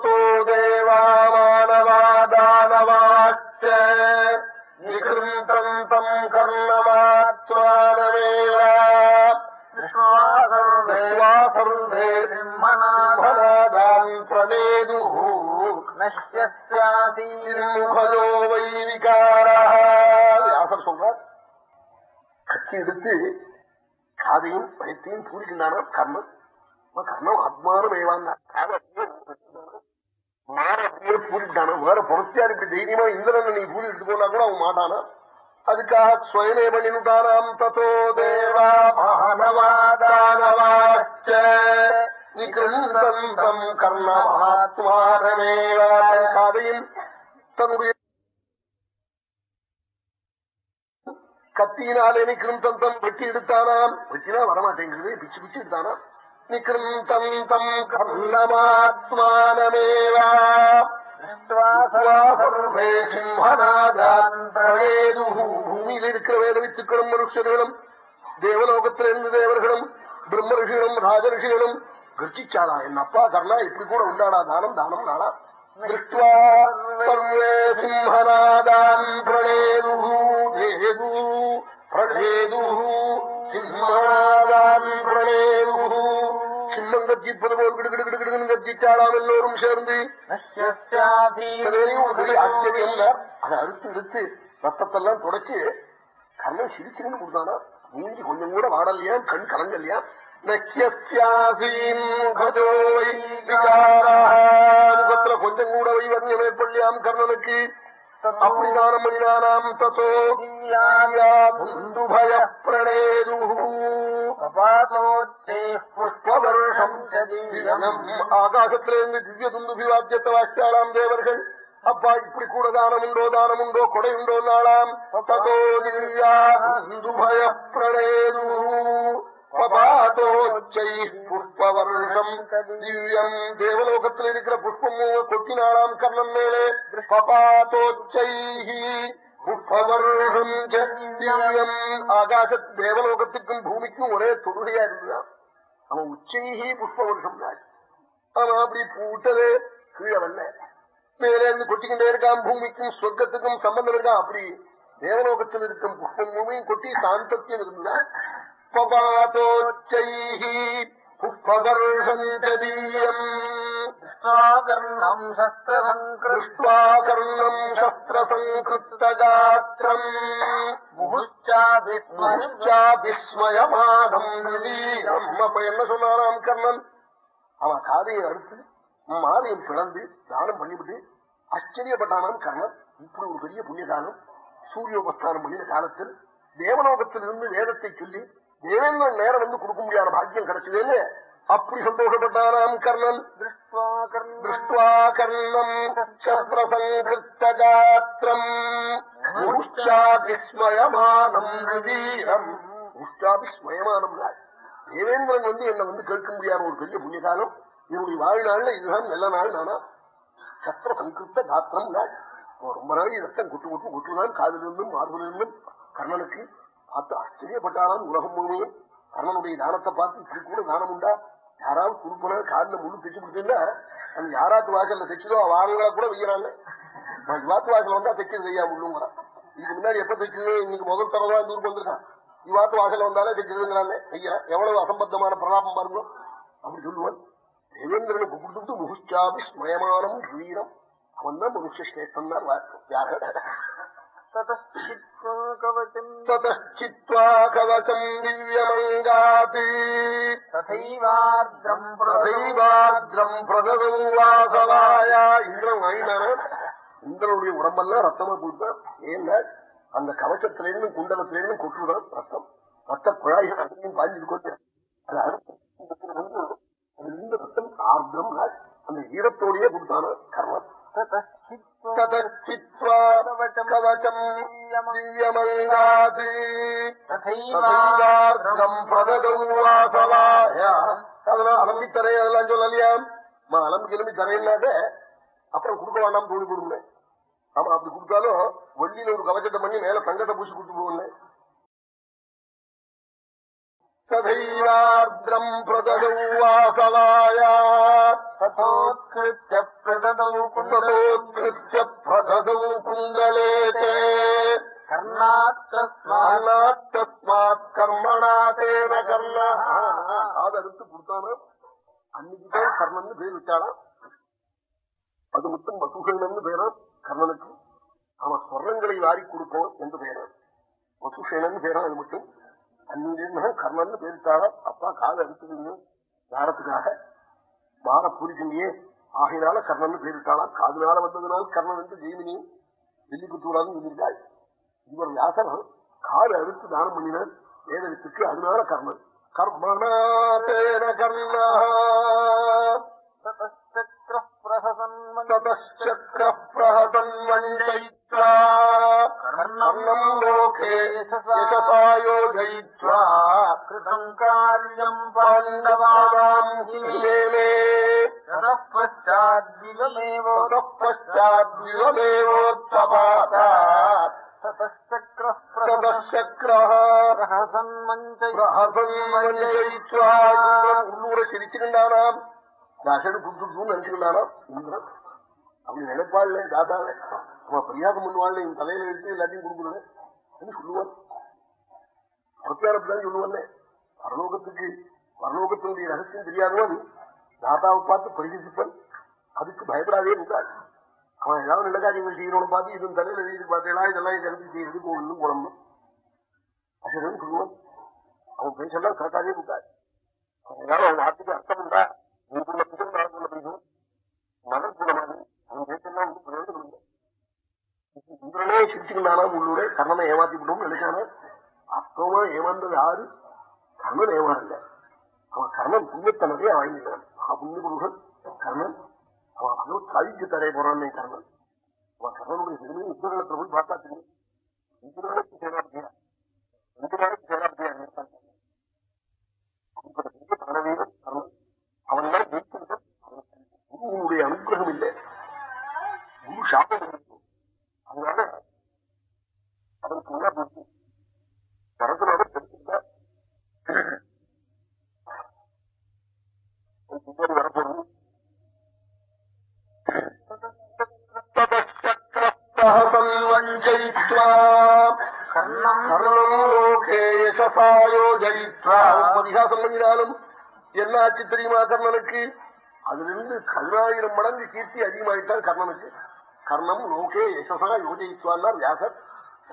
தேவாமானவாதானவாச்ச நிகிருந்தம் தம் கர்ணமாத்மானமேவா பிரமேது முகஜோ வைவிகாராசர் சொல்றார் கட்சி எடுத்து காதையும் பயத்தையும் பூரிக்கின்றானா கர்மம் கர்மம் ஆத்மானம் ஏவான் அப்படியே பூரிட்டானா வேற பொறுத்தியார் இப்படி தைரியமா இந்திரன் நீ பூரி எடுத்து போனா கூட அவன் மாட்டானா? அதுக்காக ஸ்வயமே பண்ணிட்டானாம் தத்தோ தேவா மானவாதானவாச்ச நிகிருந்தம் கர்ண தன்னுடைய கத்தியினாலே வெட்டி எடுத்தானாம் வெட்டினா வரமாட்டேங்கிறது பிச்சு பிச்சு எடுத்தானாம் நிகிருந்தம் தம் கர்ணமாத்மானமேவா பூமியில் இருக்கிற வேத வித்துக்களும் மனுஷர்களும் தேவலோகத்திலிருந்து தேவர்களும் பிரம்ம ரிஷிகளும் ராஜரிஷிகளும் கர்ச்சிச்சாளா என் அப்பா கர்ணா இப்படி கூட உண்டாடா தானம் தானம் நாடா திருஷ்டுவா சர்வே சிம்ஹநாதான் பிரணேது தேது பிரணேது சிம்ஹநாதான் பிரணேது சிம்மம் கத்திப்பது போல் கிடு கிடு கிடு கிடுன்னு கத்திச்சாளாம் எல்லோரும் சேர்ந்து. ஆச்சரியம் அதை அறுத்து எடுத்து ரத்தத்தெல்லாம் தொடச்சு கண்ணை சிரிச்சுன்னு கொடுத்தானா? மூஞ்சி கொஞ்சம் கூட வாடலையா? கண் கலங்கலையா? முகத்துல கொஞ்சம் கூட வைவர்ணியம் ஏற்படலையாம் கர்ணனுக்கு. பிரணேது ஆகாசத்திலிருந்து திவ்ய துந்துபி வாத்தியத்தை வாசித்தாளாம் தேவர்கள் அப்பா இப்படி கூட தானம் உண்டோ தானம் உண்டோ கொடை உண்டோ நாளாம் ததோ திவ்யாந்துபய பிரணேது பபாதோச்சை புஷ்பவர்ஷம். திவ்யம் தேவலோகத்தில் இருக்கிற புஷ்பம் கொட்டினாளாம் கர்ணன் மேலே. பபாதோச்சை புஷ்பவர்ஷம் திவ்யம் ஆகாச தேவலோகத்துக்கும் பூமிக்கும் ஒரே தொழுகையா இருந்துதான் அவன் உச்சைகி புஷ்பவர்ஷம் தான். அவன் அப்படி பூட்டதே கீழே மேலே இருந்து கொட்டிக்கிட்டே இருக்கான். பூமிக்கும் சொர்க்கத்துக்கும் சம்பந்தம் இருக்கான் அப்படி தேவலோகத்தில் இருக்கும் புஷ்பம் பூமியும் கொட்டி சாந்தத்தியம் இருந்தா பபாதோச்சைஹி புஷ்பகர்ஷந்தீயம் கர்ணம் திருஷ்டாகர்ணம் சஸ்திரசங்கிருத்தகாத்திரம் முகுச்சாபிஸ்மயமானம் அப்ப என்ன சொன்னாராம் கர்ணன் அவன் காதையை அறுத்து மாலையும் பிளந்து தானம் பண்ணிவிட்டு ஆச்சரியப்பட்டானாம் கர்ணன் இப்படி ஒரு பெரிய புண்ணிய காலம் சூரியோபஸ்தானம் பண்ணின காலத்தில் தேவலோகத்தில் இருந்து வேதத்தை சொல்லி தேவேந்திரன் நேரம் வந்து கொடுக்க முடியாத பாக்கியம் கிடைச்சதுன்னு அப்படி சந்தோஷப்பட்டானாம் கர்ணன். திருஷ்டுவா கர்ணம் சஸ்திரசங்கிருத்தகாத்திரம் முஷ்டாபிஸ்மயமானம் வீரம் முஷ்டாபிஸ்மயமானம் தேவேந்திரன் வந்து என்ன வந்து கேட்க முடியாத ஒரு பெரிய புண்ணிய காலம் என்னுடைய வாழ்நாள்ல இதுதான் நல்ல நாள் நானா. சத்திர சங்கிருத்த காத்திரம் நாள் ரொம்ப நாள் ரத்தம் குட்டு குட்டு குட்டுதான் காதிலிருந்தும் மார்பிலிருந்தும் கர்ணனுக்கு பார்த்து ஆச்சரியப்பட்டாராம் உலகம் முழுவதும் கர்ணனுடைய தானத்தை பார்த்து இப்படி கூட தானம் உண்டா? யாராவது குறுப்பன காலில் முழு தைச்சு கொடுத்தீங்கன்னா அந்த யாராத்து வாசல்ல தைச்சதோ வாரங்களா கூட வெய்யறாங்க இவாத்து வாசல் வந்தா தைக்கிறது செய்யா முள்ளுங்கிறான். இதுக்கு முன்னாடி எப்ப தைச்சது? இன்னைக்கு முதல் தரவா இந்த ஊருக்கு வந்திருக்கான். இவாத்து வாசல் வந்தாலே தைச்சதுங்கிறாங்க ஐயா எவ்வளவு அசம்பத்தமான பிரலாபம் பாருங்க. அப்படி சொல்லுவான். தேவேந்திரனுக்கு கொடுத்துட்டு முகுச்சாபி ஸ்மயமானம் வீரம். அவன் தான் மனுஷ ஸ்ரேஷ்டம் கவசம் திவ்யமங்காத்து ததைவார்திரம் பிரதைவார்திரம் பிரததம் வாசவாயா இந்திரன் வாங்கினான இந்திரனுடைய உடம்பெல்லாம் ரத்தமா போயிட்டான் ஏன்னா அந்த கவசத்திலிருந்து குண்டலத்திலிருந்து கொட்டுதான் ரத்தம். ரத்த குழாய்கள் அதையும் பாய்ஞ்சு கொண்டு அதிலிருந்து ரத்தம் ஆர்திரம் அந்த ஈரத்தோடையே கொடுத்தான கர்மம். ததச்சித்வா கவச்சம் திவ்யமங்காத் ததைவார்திரம் பிரததௌ வாசவாயா அதெல்லாம் அலம்பி அதெல்லாம் சொல்லலையா? அலம்பி கிளம்பி தரேன்னாக்க அப்புறம் கொடுக்க வேண்டாம் தோணி கொடுங்க ஆமா அப்படி கொடுத்தாலும் வள்ளியில ஒரு கவச்சத்தை பண்ணி மேல தங்கத்தை பூசி கொடுத்து போகல ததைவார்திரம் பிரததௌ ததோத்கிருத்ய பிரததௌ குண்டலோத்கிருத்ய பிரததௌ குண்டலே கர்ணாத்தஸ்மாத் தஸ்மாத் கர்மணா தேன கர்ண காதறுத்து கொடுத்தானா அன்னைக்குதான் கர்ணன் பேர் விட்டாளாம் அது மட்டும் வசுஷேனன்னு பேரா கர்ணனுக்கு அவன் ஸ்வர்ணங்களை வாரி கொடுப்போம் என்று பேரா வசுஷேனன் பேரா அது மட்டும் அன்னிலிருந்து கர்ணன் பேரிட்டாளா அப்பா காது அறுத்துக்கீங்க யாரத்துக்காக மாற புரிக்கின்றியே ஆகையினால கர்ணன் பேரிட்டாளா காதுனால வந்ததுனால கர்ணன் என்று ஜெயிமினியும் வெள்ளி குத்தூராலும் சொல்லியிருக்காள் இவர் வியாசர் காடு அறுத்து தானம் பண்ணினார். வேதவித்துக்கு அதனால கர்மன் கர்மணாதேன கர்ணா. ததச்சக்ர பிரஹசன்மன் ததச்சக்ர யோஜயித்வா கிருதம் காரியம் பாண்டவாதாமே ശരിച്ചിട്ടുണ്ടാകാം രാശന് കുട്ടിട്ടു നനച്ചിട്ടുണ്ടാകാം அப்படி நினைப்பாள்ல தாத்தால அவன் பரியாசம் பண்ணுவாள் என் தலையில எடுத்து எல்லாத்தையும் கொடுக்கணும் சொல்லுவான்? பிரத்யாரப்பதான் சொல்லுவானே பரலோகத்துக்கு பரலோகத்தினுடைய ரகசியம் தெரியாதவன் தாத்தாவை பார்த்து பரிகசிப்பன் அதுக்கு பயப்படாதே இருந்தாள் அவன் ஏதாவது நல்ல காரியங்கள் செய்யணும்னு பார்த்து இதன் தலையில எழுதி பார்த்தேனா இதெல்லாம் கருத்து செய்யறது கோவிலும் குழம்பும் அசுரன் சொல்லுவான். அவன் பேசலாம் கரெக்டாகவே அவன் ஏதாவது அவன் வார்த்தைக்கு அர்த்தம் உண்டா? உங்களுக்குள்ள புகழ் நடக்குள்ள பேசும் மகன் கூடமாது அவன் பேசலாம் வந்து பிரயோஜனம் இல்லை இந்திரனே சிரிச்சுக்கிட்டானா உள்ளூர? கர்ணனை ஏமாத்தி விட்டோம்னு நினைச்சானா? அப்புறமா ஏமாந்தது யாரு? கர்ணன் ஏமாறல. அவன் கர்ணன் புண்ணியத்தனதே வாங்கினான் புண்ணிய புருஷன் கர்ணன் அவன் பகவத் சாதிக்கு தரைய போறான் கர்ணன் அவன் கர்ணனுடைய பெருமையை இந்திரனத்துல போய் பார்த்தா தெரியும் இந்திரனுக்கு சேராபதியா இந்திரனுக்கு சேராபதியா பரவீரன் கர்ணன் அவன் தான் ஜெயிச்சிருக்கான் குருவினுடைய அனுகிரகம் இல்லை. குரு சாபம் இருக்கு அதனால அவருக்கு என்ன புத்தி கரத்தினோட தெரிஞ்சுக்கிட்டா பின்னாடி வரப்போறது பரிகாசம் என்ன ஆச்சு தெரியுமா கர்ணனுக்கு? அதுல இருந்து பதினாயிரம் மடங்கு கீர்த்தி அதிகமாயிட்டான் கர்ணனுக்கு. கர்ணம் லோகே யசசா யோஜயித்வான்னார் வியாசர்.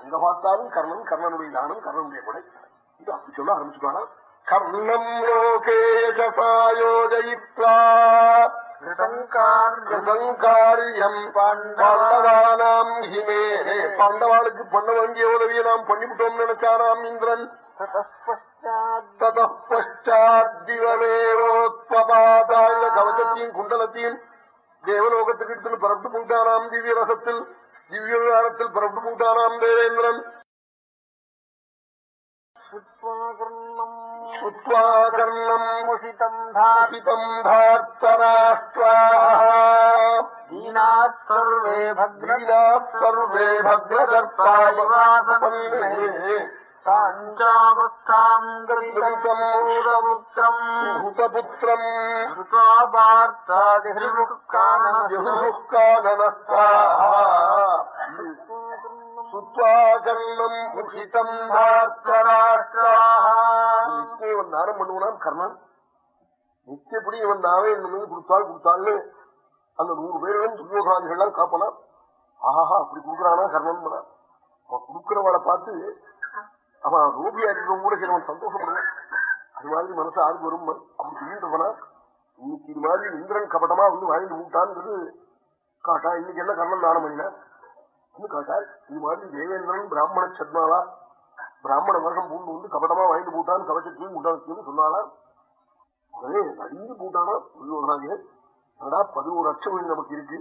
எங்க பார்த்தாலும் கர்ணன் கர்ணனுடைய தானம் கர்ணனுடைய கொடை. இது அப்படி சொல்ல ஆரம்பிச்சுட்டானா? கர்ணம் லோகே யசசா யோஜயித்வா காரியம் பாண்டவானாம் ஹிமே. பாண்டவாளுக்கு பண்ண வேண்டிய உதவியை நாம் பண்ணிவிட்டோம் நினைச்சானாம் இந்திரன். ததப்பஷ்டாத்திவமேவோத்பபாதாய கவசத்தையும் குண்டலத்தையும் தேவலோகத்துக்கு எடுத்து புறப்பட்டு போட்டானாம் திவ்ய ரசத்தில் திவ்ய விகாரத்தில் புறப்பட்டு போட்டானாம் தேவேந்திரன் சுத்வாகர்ணம் முஷிதம் தாபிதம் தார்த்தராஷ்டிரா தீனாத் சர்வே சர்வே பக்ரகர்த்தாயிவாசம் சாஞ்சாவஸ்தாம் கவிதமூரபுத்திரம் புத்திரம் சுத்வாகர்ணம் முஷிதம் இவன் தானம் பண்ணுவான் கர்ணன். நித்தியப்படி இவன் தானே இந்த கொடுத்தாள் கொடுத்தாள்னு அந்த நூறு பேரும் துரியோகாதிகள்லாம் காப்பலாம் ஆஹா அப்படி கொடுக்குறானா கர்ணன் அவன் கொடுக்கிறவளை பார்த்து அவன் ரூபியா இருக்கிறவங்க கூட சிலவன் சந்தோஷப்படுவான். அது மாதிரி மனசு ஆறு வரும். அப்படி சொல்லிட்டு இன்னைக்கு இது மாதிரி இந்திரன் கபடமா வந்து வாங்கிட்டு விட்டான்றது காட்டா. இன்னைக்கு என்ன கர்ணன் தானம் பண்ணினா? காட்டா இது மாதிரி தேவேந்திரன் பிராமண சத்மாவா பிராமண வருஷம் பூண்டு வந்து கபடமா வாங்கிட்டு போட்டான் கவச்சத்தையும் முட்டாளத்தையும் சொன்னாலா நடிந்து போட்டானா? துரியோதனாக அதா பதினோரு லட்சம் நமக்கு இருக்கு.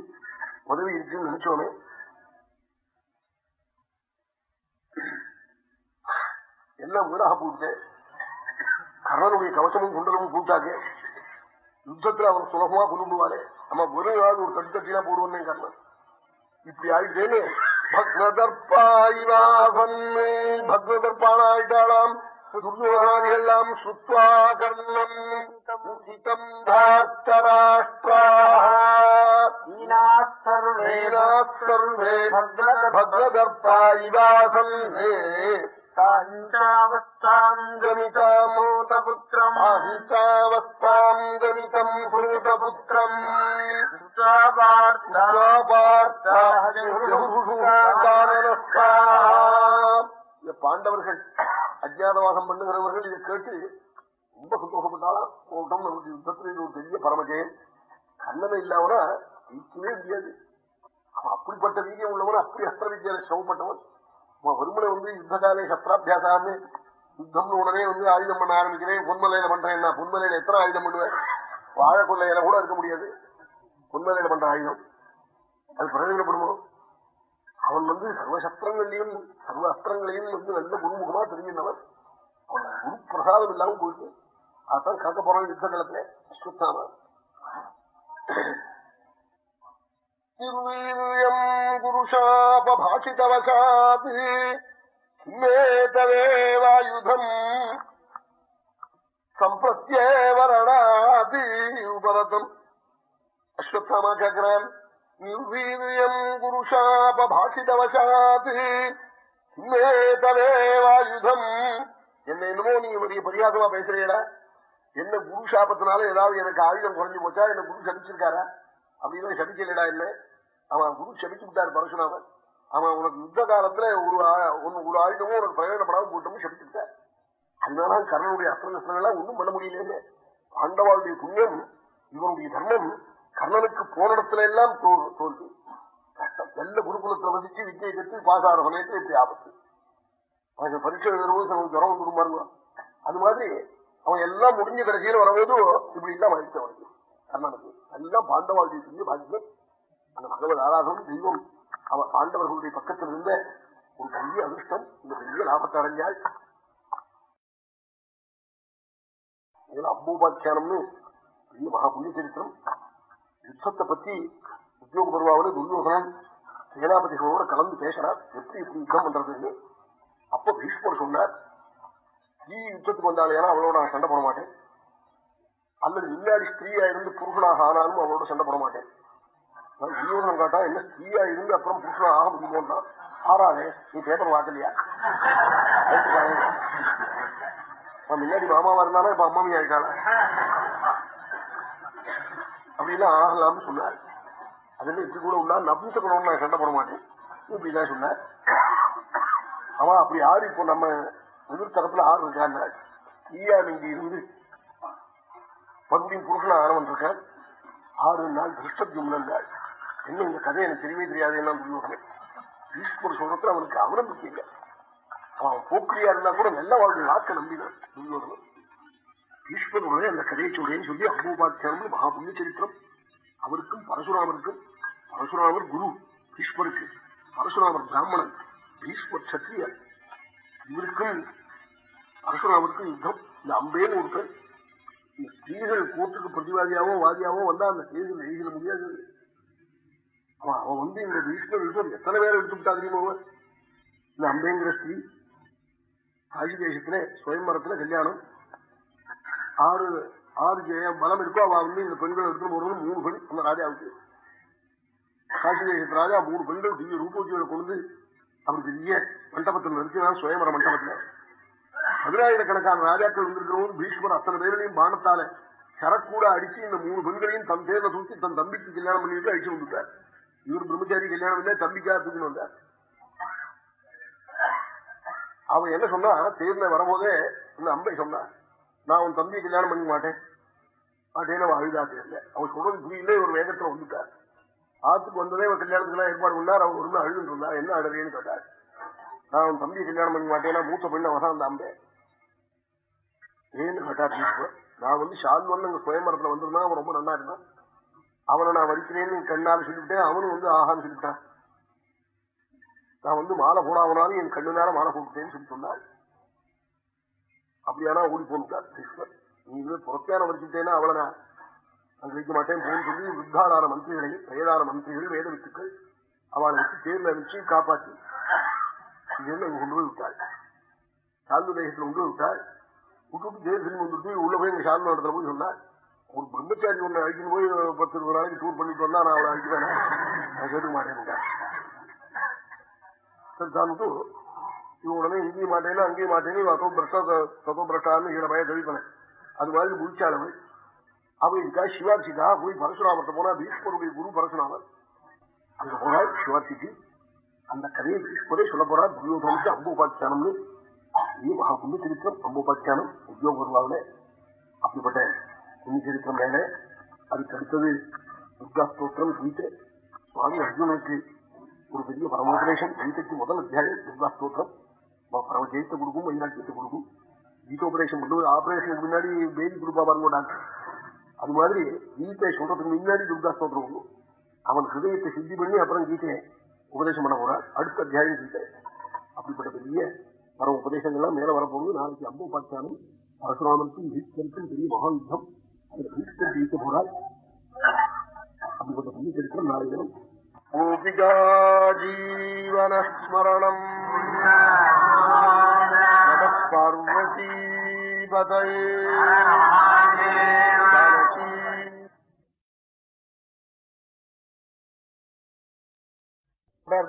உதவி இருக்குன்னு நினைச்சோமே எல்லாம் வீடாக போட்டு கர்ணனுடைய கவசமும் குண்டலமும் கூட்டாக்க யுத்தத்துல அவன் சுலபமா கொண்டுடுவாரு நம்ம வெறும் நாள் ஒரு தட்டு தட்டினா போடுவோன்னே கர்ணன். இப்படி ஆயிட்டேன்னு பக்னதர்பாயிவாசன் பக்னதர்பானாயிட்டாளாம் துர்யோகாதிகள்லாம் சுத்வா கர்ணம் உசிதம் சர்வே சர்வே பக்னதர்பாயிவாசன் கவிதம் பூதபுத்திரம் பாண்டவர்கள் அஜாதவாசம் பண்ணுகிறவர்கள் இதை கேட்டு ரொம்ப சந்தோஷப்பட்டாலும் கூட்டம் நமக்கு யுத்தத்தில் ஒரு பெரிய பரமஜெயம். கண்ணனை இல்லாமனா ஜெயிக்கவே முடியாது. அவன் அப்படிப்பட்ட வீரியம் உள்ளவன் அப்படி அஸ்திர வித்தியால சிரமப்பட்டவன் அவன் வறுமனை வந்து யுத்த காலே சஸ்திராபியாசான்னு யுத்தம்னு உடனே வந்து ஆயுதம் பண்ண ஆரம்பிக்கிறேன். பொன்மலையில பண்றேன் பொன்மலையில எத்தனை ஆயுதம் பண்ணுவேன்? வாழை கூட இருக்க முடியாது. பொன்மலையில பண்ற ஆயுதம். அது பிரயோஜனப்படுமோ அவன் வந்து சர்வசஸ்திரங்களையும் சர்வ அஸ்திரங்களையும் வந்து நல்ல குருமுகமா தெரிஞ்சிருந்தவன் அவன் குரு பிரசாதம் இல்லாம போயிட்டு அதான் காக்க போறான் யுத்த காலத்துல. அஸ்வத்தான திருவீரியம் குருஷாபாஷிதவசாத் கிமேதவேவாயுதம் சம்பிரத்யேவரணாதி உபரதம் அஸ்வத்தாமா கேட்கிறான் நிர்வீரியம் குருஷாபாஷிதவசாத் மேதவேவாயுதம். என்ன என்னமோ நீ பெரிய பரியாசமா பேசுறீடா. என்ன குரு சாபத்தினால ஏதாவது எனக்கு ஆயுதம் குறைஞ்சு போச்சா? என்ன குரு சபிச்சிருக்காரா? அப்படின்னு சபிக்கலடா என்ன? அவன் குரு சபிச்சு விட்டாரு பரசுராமன். அவன் உனக்கு யுத்த காலத்துல ஒரு ஆ- ஒன்னு- ஒரு ஆயுதமும் உனக்கு பிரயோஜனப்படாம போட்டோம்னு சபிச்சு அதனால கர்ணனுடைய அஸ்திரங்கள்லாம் ஒன்றும் பண்ண முடியலையே. பாண்டவாளுடைய புண்ணியம் இவனுடைய தர்மம் கர்ணனுக்கு போன இடத்துல எல்லாம் தோல்வி. கஷ்டம். நல்ல குருகுலத்துல வசிச்சு வித்தியை கத்து பாசார சமயத்துல இப்படி ஆபத்து. அவனுக்கு பரீட்சை எழுதும்போது நமக்கு ஜுரம் வந்துடும் பாருங்க. அது மாதிரி அவன் எல்லாம் முடிஞ்ச கடைசியில் வரும்போது இப்படி எல்லாம் ஆயிடுச்சு அவனுக்கு கர்ணனுக்கு. எல்லாம் பாண்டவாளுடைய புண்ணிய பாக்கியம் அந்த பகவத் ஆராதனம் தெய்வம். அவன் பாண்டவர்களுடைய பக்கத்தில் இருந்த ஒரு பெரிய அதிர்ஷ்டம் இந்த பெரிய லாபத்தை அம்போபாக்கியானம்னு பெரிய மகா புண்ணிய சரித்திரம். யுத்தத்தை பத்தி உத்தியோக பருவாவில் துரியோகனன் சேனாபதிகளோட கலந்து பேசுறார். எப்படி இப்படி யுத்தம் பண்றதுன்னு. அப்ப பீஷ்மர் சொன்னார் ஸ்ரீ யுத்தத்துக்கு வந்தாலே ஏன்னா அவளோட நான் சண்டை போட மாட்டேன். அல்லது முன்னாடி ஸ்திரீயா இருந்து புருஷனாக ஆனாலும் அவளோட சண்டை போட மாட்டேன். நான் காட்டா என்ன ஸ்ரீயா இருந்து அப்புறம் புருஷனா ஆக முடியுமோன்னா ஆறாதே நீ பேப்பர் வாக்கலையா முன்னாடி மாமாவா இருந்தாலும் இப்ப அம்மாமி ஆயிட்டாளா அப்படிலாம் ஆகலாம்னு சொன்னார். அதுல இப்படி கூட உண்டா குணம் நான் சண்டை போட மாட்டேன். இப்படிதான் சொன்னார் அவன் அப்படி ஆறு இப்போ நம்ம எதிர் தரப்புல ஆறு இருக்காங்க. ஈயா நீங்க இருந்து பண்பின் புருஷனா ஆனவன் இருக்கான் ஆறு நாள் திருஷ்டத்யும்னன் நாள் என்ன இந்த கதை எனக்கு தெரியவே தெரியாது என்ன துரியோகனன் ஈஸ்வர சொல்றதுல அவனுக்கு அவநம்பிக்கை இல்லை அவன் போக்கிரியா இருந்தா கூட நல்ல வாழ்க்கை நாக்க நம்பினான் துரியோகனன் ஈஸ்வரனுடைய அந்த கதையை சொல்றேன்னு சொல்லி அபூபாத்தியானம் மகா புண்ணிய சரித்திரம். அவருக்கும் பரசுராமருக்கும் பரசுராமர் குரு ஈஸ்வருக்கு பரசுராமர் பிராமணன் ஈஸ்வர் சத்திரியர் இவருக்கும் பரசுராமருக்கும் யுத்தம். இந்த அம்பேன்னு ஒருத்தர் இந்த ஸ்திரீகள் கோர்ட்டுக்கு பிரதிவாதியாவோ வாதியாவோ வந்தா அந்த ஸ்திரீகள் எழுதிட முடியாது. அவன் அவன் வந்து இந்த ஈஸ்வர் எத்தனை பேரை எடுத்துட்டா தெரியுமா இந்த அம்பேங்கிற ஸ்ரீ காசி தேசத்துல சுயம்பரத்துல கல்யாணம். ஆறு ஆறு ஜெயம் பலம் இருக்கோ அவ வந்து இந்த பெண்கள் எடுத்து போறது மூணு பெண் அந்த ராஜாவுக்கு. காசி தேசத்து ராஜா மூணு பெண்கள் திவ்ய ரூபோஜிகளை கொண்டு அப்படி பெரிய மண்டபத்தில் நிறுத்தினா சுயம்பர மண்டபத்துல. பதினாயிரக்கணக்கான ராஜாக்கள் வந்திருக்கிறவங்க பீஷ்மர் அத்தனை பேரையும் பானத்தால சரக்கூட அடிச்சு இந்த மூணு பெண்களையும் தன் தேர்ல தூக்கி தன் தம்பிக்கு கல்யாணம் பண்ணிட்டு அடிச்சு வந்துட்டார். இவர் பிரம்மச்சாரி கல்யாணம் இல்லை தம்பிக்காக தூக்கணும் வந்தார் அவன் என்ன சொன்னா தேர்ந்த வரும்போதே இந்த அம்பை சொன்னா நான் உன் தம்பியை கல்யாணம் பண்ணிக்க மாட்டேன். மாட்டேன்னு அவன் அழுதா தேர்ல அவன் சொல்றது புரியல ஒரு வேகத்துல வந்துட்டார். ஆத்துக்கு வந்ததே அவன் கல்யாணத்துக்குலாம் ஏற்பாடு பண்ணார் அவன் ஒரு அழுதுன்னு இருந்தா என்ன அழுறேன்னு கேட்டார். நான் உன் தம்பியை கல்யாணம் பண்ணிக்க மாட்டேன்னா மூத்த பெண்ணு வரான் அந்த அம்பை. ஏன்னு கேட்டார் நான் வந்து ஷால்வன் அங்க சுயமரத்துல வந்திருந்தா அவன் ரொம்ப நல்லா இருந்தான். அவனை நான் வலிக்கிறேன்னு கண்ணால் சொல்லிவிட்டேன் அவனும் வந்து ஆகான்னு சொல்லிவிட்டான் நான் வந்து மாலை போடாமனாலும் என் கண்ணுனால மாலை போட்டுட்டேன்னு சொல்லி சொன்னாள். அப்படியானா ஓடி போனுட்டார் கிருஷ்ணர் நீ இது புறத்தியான வலிச்சுட்டேன்னா அவளை நான் அங்க வைக்க மாட்டேன் போன்னு சொல்லி வித்தாளான மந்திரிகளை வயதான மந்திரிகள் வேத வித்துக்கள் அவளை வச்சு தேர்ல வச்சு காப்பாற்றி இதெல்லாம் கொண்டு போய் விட்டாள். சாந்து தேசத்தில் கொண்டு போய் விட்டாள். விட்டுட்டு தேர் சினிமா வந்துட்டு உள்ள போய் எங்க சாந்த இடத்துல போய் சொன்னாள். ஒரு பிரம்மச்சாரி ஒண்ணு அழைக்கணும் போய் பத்து இருபது நாளைக்கு டூர் பண்ணிட்டு வந்தா நான் அவளை அழைக்கிறேன் நான் கேட்க மாட்டேன் சரிதான்ட்டு இவன் உடனே இங்கேயும் மாட்டேன்னு அங்கேயும் மாட்டேன்னு தத்தோ பிரஷ்டா தத்தோ பிரஷ்டான்னு இவனை பய தெளிப்பனேன் அது மாதிரி முடிச்சாளவள் அவ இருக்கா சிவார்சிக்கா போய் பரசுராமத்தை போனா பீஷ்மருடைய குரு பரசுராமர். அங்க போனாள் சிவார்சிக்கு அந்த கதையை பீஷ்மரே சொல்ல போறா துரியோதனுக்கு அம்போபாக்கியானம்னு இது மகா புண்ணிய சரித்திரம் அம்போபாக்கியானம் உத்தியோக வருவாவில அப்படிப்பட்ட புண்ணிய சரித்திரம் மேல அதுக்கு அடுத்தது துர்கா ஸ்தோத்திரம் கீதை சுவாமி அர்ஜுனுக்கு ஒரு பெரிய பரமோபதேசம் கீதைக்கு முதல் அத்தியாயம் துர்கா ஸ்தோத்திரம் பரம ஜெயத்தை கொடுக்கும் வைராக்கியத்தை கொடுக்கும் கீதோபதேசம் பண்ணுவது ஆபரேஷனுக்கு முன்னாடி பேபி கொடுப்பா பாருங்க டாக்டர் அது மாதிரி கீதை சொல்றதுக்கு முன்னாடி துர்கா ஸ்தோத்திரம் ஒண்ணும் அவன் ஹிருதயத்தை சித்தி பண்ணி அப்புறம் கீதையை உபதேசம் பண்ண போறான் அடுத்த அத்தியாயம் கீதை அப்படிப்பட்ட பெரிய பரம உபதேசங்கள்லாம் மேல வரப்போகுது நாளைக்கு அம்பு பாக்கியானும் பரசுராமனுக்கும் பீஷ்கருக்கும் பெரிய மகா யுத்தம் அந்த தீர்த்தம் ஜெயிக்க போறால் அப்படிப்பட்ட சந்தித்திருக்கிற நாளை ஜீவனஸ்மரணம்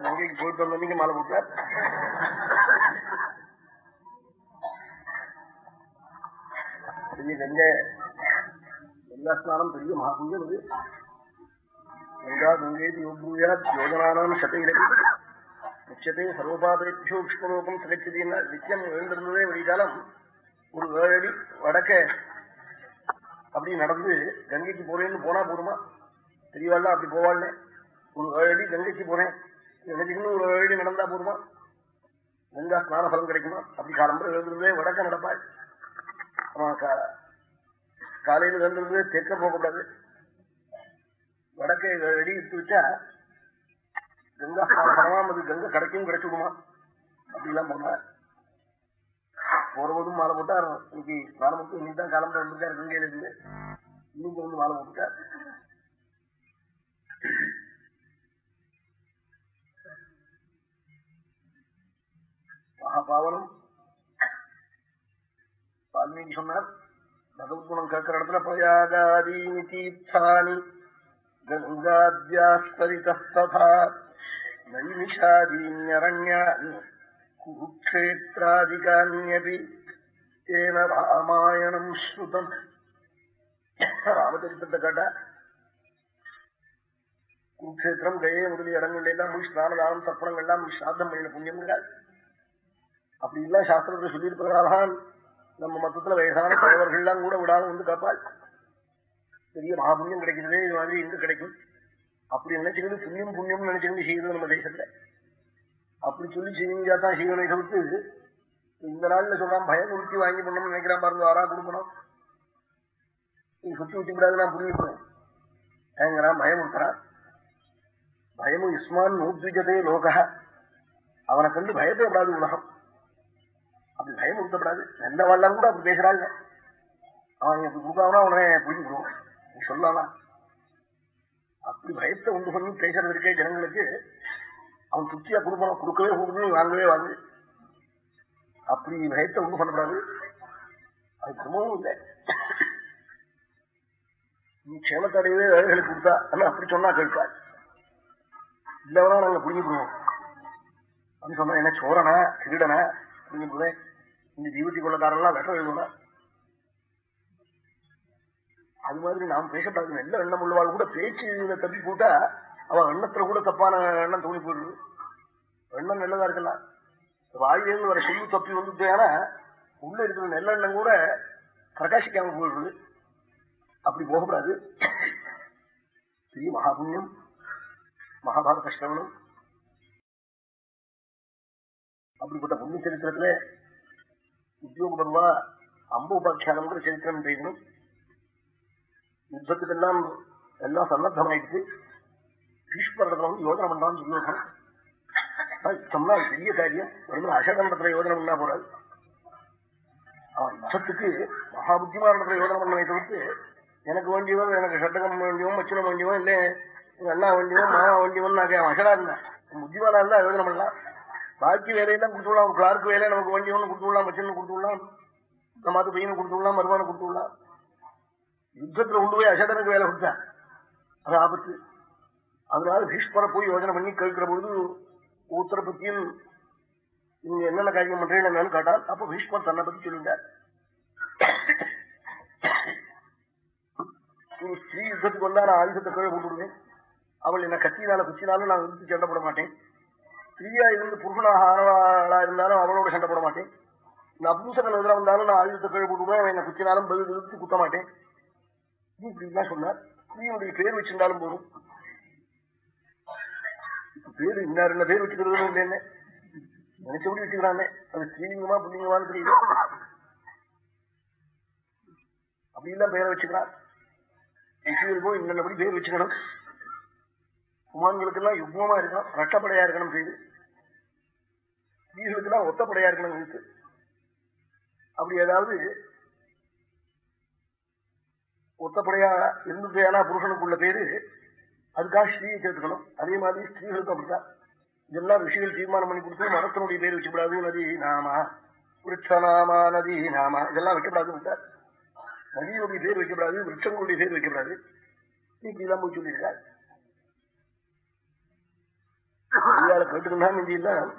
கங்கைக்கு போயிட்டு வந்த நீங்க மாலை போட்டார் கங்கை கங்கா ஸ்நானம் பெரிய மகாபுண்ணியம் அது. கங்கா கங்கேதி யோபூயாத் யோஜனானாம் சட்டையிலக்கு முச்சத்தை சர்வபாபேபியோ உஷ்ணலோகம் சகச்சதினா நித்தியம் எழுந்திருந்ததே வழிகாலம் ஒரு ஏழடி வடக்க அப்படி நடந்து கங்கைக்கு போறேன்னு போனா போதுமா? பெரியவாள்லாம் அப்படி போவாள்னே. ஒரு ஏழடி கங்கைக்கு போறேன். கங்கைக்குன்னு ஒரு ஏழடி நடந்தா போதுமா? கங்கா ஸ்நான பலம் கிடைக்குமா? அப்படி காலம்பரம் எழுந்திருந்தே வடக்க நடப்பாள். அவன் காலையில தந்துருந்து தெற்க போகக்கூடாது. வடக்கை ரெடி எடுத்து வச்சா கங்கா ஸ்நானம் அது கங்கை கிடைக்கும் கிடைச்சுடுமா அப்படிலாம் போனா போறவதும் மாலை போட்டார். இன்னைக்கு ஸ்நானம் மட்டும் இன்னைக்கு தான் கிளம்புற வந்திருக்காரு கங்கையில இருந்து இன்னைக்கு வந்து மாலை போட்டுட்டார். மகாபாவனம். வால்மீகி சொன்னார் பகவத்குணம் கேட்கிற இடத்துல பிரயாகாதீனி தீர்த்தானி கங்காத்யாஸ்தரிதா நைமிஷாதீன்யரண்யாணி குருக்ஷேத்ராதிகான்யபி ஏன ராமாயணம் ஸ்ருதம். ராமச்சரித்திரத்தை கேட்டா குருக்ஷேத்திரம் கயே முதலிய இடங்கள்ல எல்லாம் போய் ஸ்நான தானம் தர்ப்பணங்கள்லாம் ஸ்ராத்தம் பண்ணின புண்ணியம் கிடையாது. அப்படி எல்லாம் சாஸ்திரத்தை சொல்லியிருப்பார்கள் நம்ம மொத்தத்துல வயசான தலைவர்கள்லாம் கூட விடாம வந்து காப்பாள். பெரிய மகாபுண்ணியம் கிடைக்கிறதே இது மாதிரி எங்க கிடைக்கும். அப்படி நினைச்சுக்கிட்டு புண்ணியம் புண்ணியம் நினைச்சுக்கிட்டு செய்யறது நம்ம தேசத்துல. அப்படி சொல்லி செஞ்சா தான் செய்வனை தவிர்த்து இந்த நாள்ல சொல்றான் பயமுறுத்தி வாங்கி பண்ணணும்னு நினைக்கிறான் பாருங்க ஆறா கொடுக்கணும் நீ சுத்தி விட்டு விடாது நான் புரிஞ்சுக்கிறேன் ஏங்கிறான் பயம் பயமும் இஸ்மான் நூத்விஜதே லோகா. அவனை கண்டு பயப்படக்கூடாது உலகம். அப்படி பயமுறுத்தப்படாது எந்த வாழ்லாம் கூட அப்படி பேசுறாங்க. அவன் எப்படி கொடுக்காமனா அவனை புரிஞ்சுக்கிறோம் நீ சொல்லலாம் அப்படி பயத்தை உண்டு பண்ணி பேசுறது இருக்கே ஜனங்களுக்கு. அவன் திருப்தியா கொடுப்பான் கொடுக்கவே கொடுக்கணும். வாங்கவே வாங்கு. அப்படி பயத்தை உண்டு பண்ணக்கூடாது அது குடும்பமும் இல்லை. நீ க்ஷேமத்தடையவே வேலைகளுக்கு கொடுத்தா ஆனா அப்படி சொன்னா கேட்காது இல்லவனா நாங்க புரிஞ்சுக்கணும் அப்படின்னு சொன்னா என்ன சோரனா திருடனா? புரிஞ்சுக்குவேன் இந்த ஜீவத்தி கொள்ளக்காரெல்லாம் வெட்ட எழுதுனா அது மாதிரி நாம் பேசப்படாது நல்ல எண்ணம் உள்ளவாள் கூட பேச்சு தப்பி போட்டா அவன் எண்ணத்துல கூட தப்பான எண்ணம் தோணி போயிடுது. எண்ணம் நல்லதா இருக்கலாம் வாயிலிருந்து வர சொல்லு தப்பி வந்துட்டேன்னா உள்ள இருக்கிற நெல்லெண்ணம் கூட பிரகாசிக்காம போயிடுது. அப்படி போகக்கூடாது. ஸ்ரீ மகாபுண்ணியம். மகாபாரத சிரவணம் அப்படிப்பட்ட புண்ணிய சரித்திரத்துல உத்தியோகபர்வா அம்ப உபாக்கியானங்கிற சரித்திரம் பேசணும் யுத்தத்துக்கெல்லாம் எல்லாம் சன்னத்தமாயிடுச்சு. பீஷ்மரத்துல வந்து யோஜனை பண்றான்னு சொல்லி சொன்னா அது பெரிய காரியம். வெறும் அசகண்டத்துல யோஜனை பண்ணா போறாது அவன் யுத்தத்துக்கு மகாபுத்திமானத்துல யோஜனை பண்ணவை தவிர்த்து எனக்கு வேண்டியவோ எனக்கு சட்டகம் வேண்டியவோ மச்சனம் வேண்டியவோ இல்ல எங்க அண்ணா வேண்டியவோ மாமா வேண்டியவன் நான் அவன் அசடா இருந்தேன் புத்திமானா இருந்தா யோஜனை பண்ணலாம். பாக்கி வேலையெல்லாம் கொடுத்துடலாம் கிளார்க்கு வேலை நமக்கு வேண்டியவனு கொடுத்துடலாம் மச்சன் கொடுத்துடலாம் நம்ம அது பையனை கொடுத்துடலாம் மருமான கொடுத்துடலாம் யுத்தத்துல கொண்டு போய் அசடனுக்கு வேலை கொடுத்தா அது ஆபத்து. அதனால பீஷ்மரை போய் யோஜனை பண்ணி கேட்கிற பொழுது ஒருத்தரை பத்தியும் நீங்க என்னென்ன காரியம் பண்றீங்கன்னு கேட்டால் அப்ப பீஷ்மர் தன்னை பத்தி சொல்லிட்டார். ஒரு ஸ்ரீ யுத்தத்துக்கு வந்தா நான் ஆயுதத்தை கீழே போட்டுடுவேன் அவள் என்ன கத்தினால குச்சினாலும் நான் விருத்தி சண்டை போட மாட்டேன். ஸ்திரீயா இருந்து புருஷனாக ஆனவாளா இருந்தாலும் அவனோட சண்டை போட மாட்டேன். நபும்சகன் எதிராக வந்தாலும் நான் ஆயுதத்தை கீழே போட்டுடுவேன் அவன் என்ன குச்சினாலும் பதில் விருத்தி குத்த மாட்டேன். இப்படிதான் சொன்னார். ஸ்திரீயுடைய பேர் வச்சிருந்தாலும் போதும். பேர் இன்னார் என்ன பேர் வச்சுக்கிறது இல்லைன்னு நினைச்சபடி வச்சுக்கிறானே? அது ஸ்ரீலிங்கமா புள்ளிங்கமான்னு தெரியல. அப்படிலாம் பேரை வச்சுக்கிறான் ரிஷிகளுக்கும் இன்னபடி பேர் வச்சுக்கணும். குமான்களுக்கெல்லாம் யுக்மமா இருக்கணும். ரட்டப்படையா இருக்கணும் பேரு. ஸ்ரீகளுக்கெல்லாம் ஒத்தப்படையா இருக்கணும் இருக்கு. அப்படி ஏதாவது ஒத்தப்படையா இருந்துட்டேனா புருஷனுக்குள்ள பேரு அதுக்காக ஸ்ரீயை சேர்த்துக்கணும் அதே மாதிரி ஸ்ரீகளுக்கு அப்படிதான் இதெல்லாம் ரிஷிகள் தீர்மானம் பண்ணி கொடுத்து மரத்தினுடைய பேர் வச்சுக்கூடாது. நதி நாமா விருட்சநாமா நதி நாமா. இதெல்லாம் வைக்கப்படாது விட்டார் நதியினுடைய பேர் வைக்கப்படாது விருட்சங்களுடைய பேர் வைக்கப்படாது இப்படிலாம் போய் சொல்லியிருக்காரு இந்தியாவில் கேட்டுக்கா எல்லாம்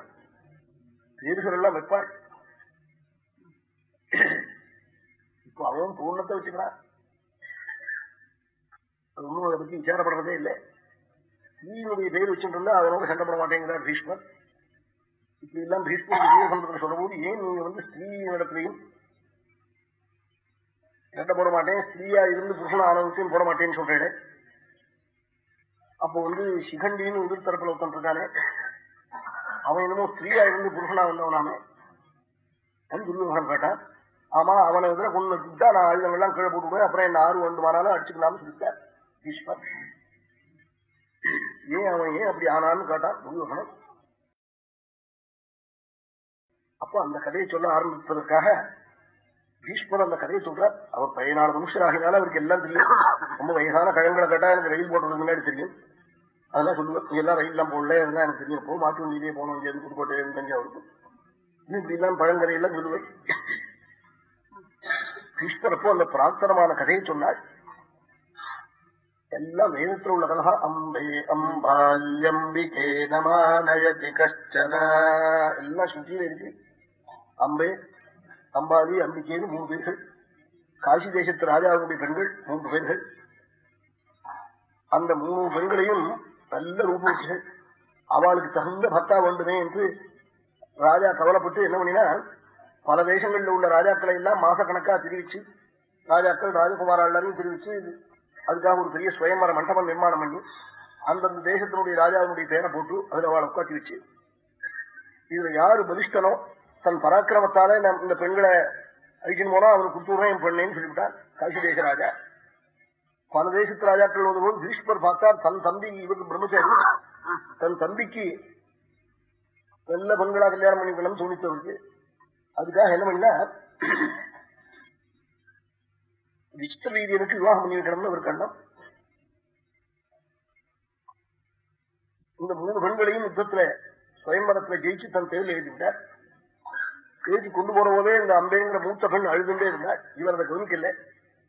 பேர்கள் எல்லாம் வைப்பாள் இப்போ அவன் பூர்ணத்தை வச்சுக்கிறான் அது ஒன்றும் அதை பத்தி விசாரப்படுறதே இல்லை. ஸ்ரீனுடைய பேர் வச்சுட்டு அவனோட சண்டை போட மாட்டேங்கிறார் பீஷ்மர். இப்படி எல்லாம் பீஷ்மர் விஜயசந்தத்தில் சொல்லும்போது ஏன் நீங்க வந்து ஸ்திரீ இடத்துலையும் சண்டை போட மாட்டேன்? ஸ்திரீயா இருந்து புருஷன ஆனந்தத்தையும் போட மாட்டேன்னு சொல்றேன். அப்போ வந்து சிகண்டின்னு எதிர் தரப்புல ஒருத்தன் இருக்கானே அவன் என்னமோ ஸ்திரீயா இருந்து புருஷனா வந்தவனாமே. துரியோகன் கேட்டான் ஆமா அவனை எதிர கொண்டு வச்சுட்டா நான் ஆயுதங்கள்லாம் கீழே போட்டுவிடுவேன் அப்புறம் என்ன ஆறு வேண்டுமானாலும் அடிச்சுக்கலாம்னு சொல்லிட்டார் ஈஸ்வர் ஏன் அவன் ஏன் அப்படி ஆனான்னு கேட்டான் துரியோகனன் அப்போ அந்த கதையை சொல்ல ஆரம்பிப்பதற்காக பீஷ்மர் அந்த கதையை சொல்றார். அவர் பதினாலு நிமிஷம் ஆகினால அவருக்கு எல்லாம் தெரியும். ரொம்ப வயசான கழங்களை கேட்டா எனக்கு ரயில் போடுறதுக்கு முன்னாடி தெரியும். அதெல்லாம் சொல்லுவேன் எல்லாம் ரயில் எல்லாம் போடல அதெல்லாம் எனக்கு தெரியும். போ மாட்டு வண்டியிலே போனோம் இங்கே புதுக்கோட்டை தஞ்சாவூருக்கு. இன்னும் இப்படி எல்லாம் பழங்கதையெல்லாம் சொல்லுவேன் பீஷ்மர் அந்த பிரார்த்தனமான கதையை சொன்னாள் எல்லாம் வேதத்தில் உள்ள கலகா அம்பே அம்பால்யம்பிகே நமானயதி கஷ்டன. எல்லாம் சுத்தியில இருக்கு. அம்பே அம்பாலி அம்பிகேன்னு மூணு பேர்கள். காசி தேசத்து ராஜாவுடைய பெண்கள் மூன்று பேர்கள். அந்த மூணு பெண்களையும் நல்ல ரூபவதிகள் அவளுக்கு தகுந்த பக்தா வேண்டுமே என்று ராஜா கவலைப்பட்டு என்ன பண்ணினா பல தேசங்களில் உள்ள ராஜாக்களை எல்லாம் மாசக்கணக்கா தெரிவிச்சு ராஜாக்கள் ராஜகுமாரா எல்லாரையும் தெரிவிச்சு அதுக்காக ஒரு பெரிய சுயம்பர மண்டபம் நிர்மாணம் பண்ணி அந்தந்த தேசத்தினுடைய ராஜாவினுடைய பேரை போட்டு அதுல அவளை உட்காத்தி வச்சு. இதுல யாரு பலிஷ்டனோ தன் பராக்கிரமத்தாலே நான் இந்த பெண்களை அழிக்கணும் போனா அவனுக்கு கொடுத்துடுறேன் என் பெண்ணேன்னு சொல்லிவிட்டான் காசி தேச ராஜா பல தேசத்து ராஜாக்கள் வந்தபோது பீஷ்மர் பார்த்தார் தன் தம்பி இவருக்கு பிரம்மச்சாரி. தன் தம்பிக்கு நல்ல பங்களா கல்யாணம் பண்ணிக்கணும்னு தோணித்தவருக்கு அதுக்காக என்ன பண்ணினார் விசித்த வீரியனுக்கு விவாகம் பண்ணி வைக்கணும்னு ஒரு கண்டம் இந்த மூணு பெண்களையும் யுத்தத்துல சுயம்பரத்துல ஜெயிச்சு தன் தேர்தல் எழுதிவிட்டார். எழுதி கொண்டு போற போதே இந்த அம்பேங்கிற மூத்த பெண் அழுதுண்டே இருந்தார். இவர் அதை கவனிக்கல.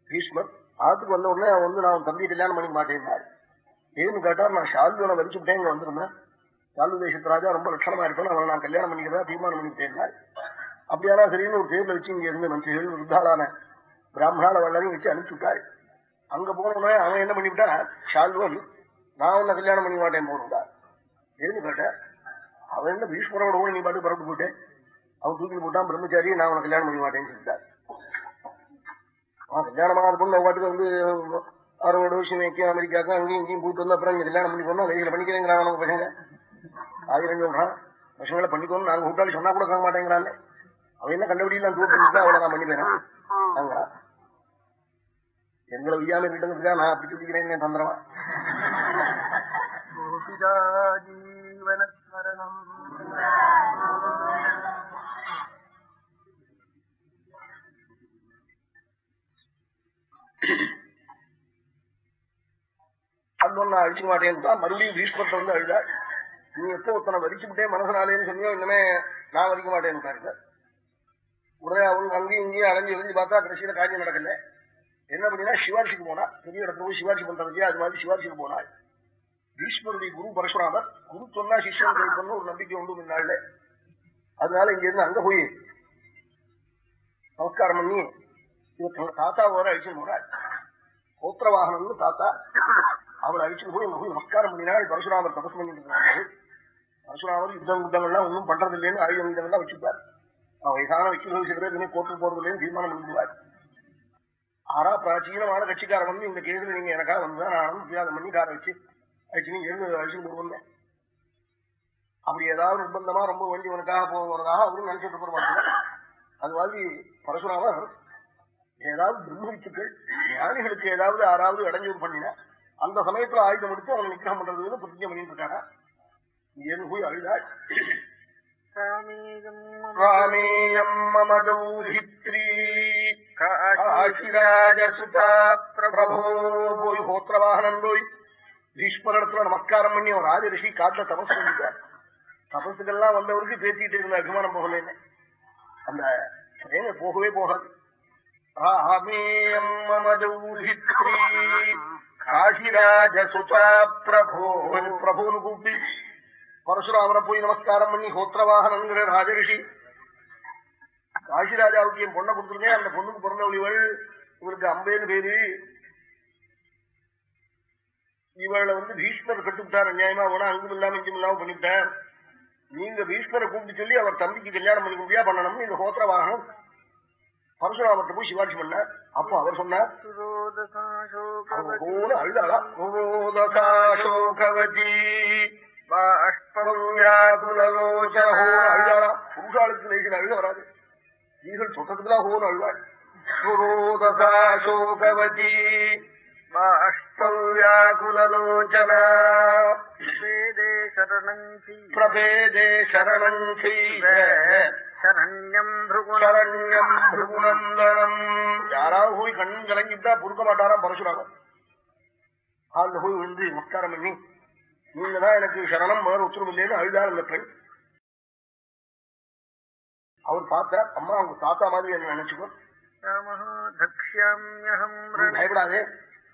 பீஷ்மர் ஆத்துக்கு வந்த உடனே அவன் வந்து நான் தம்பி கல்யாணம் பண்ணிக்க மாட்டேன் ஏன்னு கேட்டா நான் ஷால்வனை வலிச்சுட்டேன் இங்க வந்திருந்தேன். ஷால்வு தேசத்து ராஜா ரொம்ப லட்சணமா இருப்பேன் அவனை நான் கல்யாணம் பண்ணிக்கிறதா தீர்மானம் பண்ணிக்கிட்டேன் அப்படியானா சரின்னு ஒரு தேர்தல் வச்சு இங்க இருந்து மந்திரிகள் விருத்தாளான பிராமணால வல்லாரையும் வச்சு அனுப்பிச்சுட்டாரு அங்க போனோடனே அவன் என்ன பண்ணிவிட்டா ஷால்வன் நான் உன்னை கல்யாணம் பண்ணிக்க மாட்டேன் போனுடா ஏன்னு கேட்ட அவன் என்ன பீஷ்மரோட கூட நீ பாட்டு பரப்பு போட்டேன் அவன் தூக்கி போட்டான் பிரம்மச்சாரி நான் உனக்கு கல்யாணம் பண்ணி மாட்டேன்னு சொல்லிட்டாரு. அவன் கல்யாணமாக பொண்ணு பாட்டுக்கு வந்து அறுபது வருஷம் வைக்கும் அமெரிக்காக்கு அங்கேயும் இங்கேயும் போயிட்டு வந்து அப்புறம் கல்யாணம் பண்ணி போனா கையில பண்ணிக்கிறேங்கிறான் அவனுக்கு பசங்க ஆயிரம் சொல்றான் பசங்களை பண்ணிக்கணும் நாங்க கூட்டாளி சொன்னா கூட கேட்க மாட்டேங்கிறாங்க அவன் என்ன கண்டுபிடிக்கலாம் தூட்டு அவளை நான் பண்ணி போறேன் எங்களை வியாம இருக்கா நான் அப்படி சொல்லிக்கிறேன் தந்திரமா ஜீவனஸ்மரணம் அண்ணன் நான் அழிச்சுக்க மாட்டேன்னு தான் மறுபடியும் பீஷ்மத்தை வந்து அழுதாள் நீ எப்போ ஒருத்தனை வரிச்சுட்டே மனசனாலேன்னு சொன்னியோ இன்னுமே நான் வரிக்க மாட்டேன்னு பாருங்க. உடனே அவங்க அங்கேயும் இங்கேயும் அலைஞ்சு எரிஞ்சு பார்த்தா கடைசியில காரியம் நடக்கல. என்ன பண்ணினா சிவாஜிக்கு போனா பெரிய இடத்துல போய் சிவாஜி பண்றது இல்லையா அது மாதிரி சிவாஜிக்கு போனாள் பீஷ்மருடைய குரு பரசுராமர் குரு சொன்னா சிஷ்யன் கிடைப்பன்னு ஒரு நம்பிக்கை உண்டு முன்னாள் அதனால இங்க இருந்து அங்க போய் நமஸ்காரம் பண்ணி இவர் தாத்தா வர அழிச்சு போறாரு. கோத்திர வாகனம்னு தாத்தா அவர் அழிச்சு போய் போய் நமஸ்காரம் பண்ணினாள் பரசுராமர் தபஸ் பண்ணிட்டு இருந்தாங்க பரசுராமர் யுத்தம் யுத்தங்கள்லாம் ஒன்றும் பண்றது இல்லைன்னு ஆயுதம் யுத்தங்கள்லாம் வச்சுப்பார். அவன் வயசான வச்சு வச்சுக்கிறே இனிமே கோர்ட்டு போறது இல்லைன்னு தீர்மானம் பண்ணிடுவார். ஆறா பிராச்சீனமான கட்சிக்காரன் வந்து இந்த கேஸ்ல நீங்க எனக்காக வந்து நானும் வித்தியாசம் பண்ணி காரை வச்சு அழிச்சு நீங்க எழுந்து அழிச்சு போடுவோம் அப்படி ஏதாவது நிர்பந்தமா ரொம்ப வேண்டி உனக்காக போகிறதாக அவரும் நினைச்சிட்டு போறாங்க அது மாதிரி பரசுராமர் ஏதாவது பிரம்மவித்துக்கள் ஞானிகளுக்கு ஏதாவது யாராவது இடைஞ்சூர் பண்ணினா அந்த சமயத்துல ஆயுதம் எடுத்து அவனை நிக்கிரகம் பண்றதுன்னு பிரதிஜை பண்ணிட்டு இருக்காரா? இங்கேருந்து போய் அழுதாள் ராமேயம் மம தௌஹித்ரி காசிராஜசுதா பிரபோ. போய் ஹோத்திரவாகனம் போய் பீஷ்மரிடத்துல நமஸ்காரம் பண்ணி அவன் ராஜரிஷி காட்டுல தபசு பண்ணிட்டார் தபசுக்கெல்லாம் வந்தவருக்கு பேசிட்டு இருந்த அபிமானம் போகலன்னு. அந்த போகவே போகாது. ராமேயம் மம தௌஹித்ரி காசிராஜசுதா பிரபோ பிரபுன்னு கூப்பி பரசுராமரை போய் நமஸ்காரம் பண்ணி ஹோத்திரவாகனங்கிற ராஜரிஷி காசிராஜாவுக்கு என் பொண்ணை கொடுத்துருக்கேன் அந்த பொண்ணுக்கு பிறந்தவள் இவள் இவருக்கு அம்பேன்னு பேரு. இவளை வந்து பீஷ்மர் கட்டுவிட்டார் அநியாயமா போனா அங்கும் இல்லாம இங்கும் இல்லாம பண்ணிவிட்டார். நீங்க பீஷ்மரை கூப்பிட்டு சொல்லி அவர் தம்பிக்கு கல்யாணம் பண்ணி முடியா பண்ணணும் இந்த ஹோத்திர போய் சிவாட்சி பண்ணார் அப்போ அவர் சொன்னார் அழுதாளா? அழுதாளா? புருஷாளுக்கு லேசின அழுத வராது. ஸ்திரீகள் சொத்தத்துக்குலாம் ஹோன்னு அழுவாள். சோகவதி பாஷ்பவ்யாகுலோச்சனா பிரபேதே சரணம் சரண்யம் சரண்யம் பிருகுநந்தனம் யாராவது போய் கண் கலங்கிட்டா பொறுக்க மாட்டாராம் பரசுராமன் அதுல போய் விழுந்து நமஸ்காரம் பண்ணி நீங்க தான் எனக்கு சரணம் வேறு உத்தரவு இல்லைன்னு அழுதார் அந்த பெண். அவர் பார்த்தார் அம்மா அவங்க தாத்தா மாதிரி என்ன நினைச்சுக்கோ. பயப்படாதே.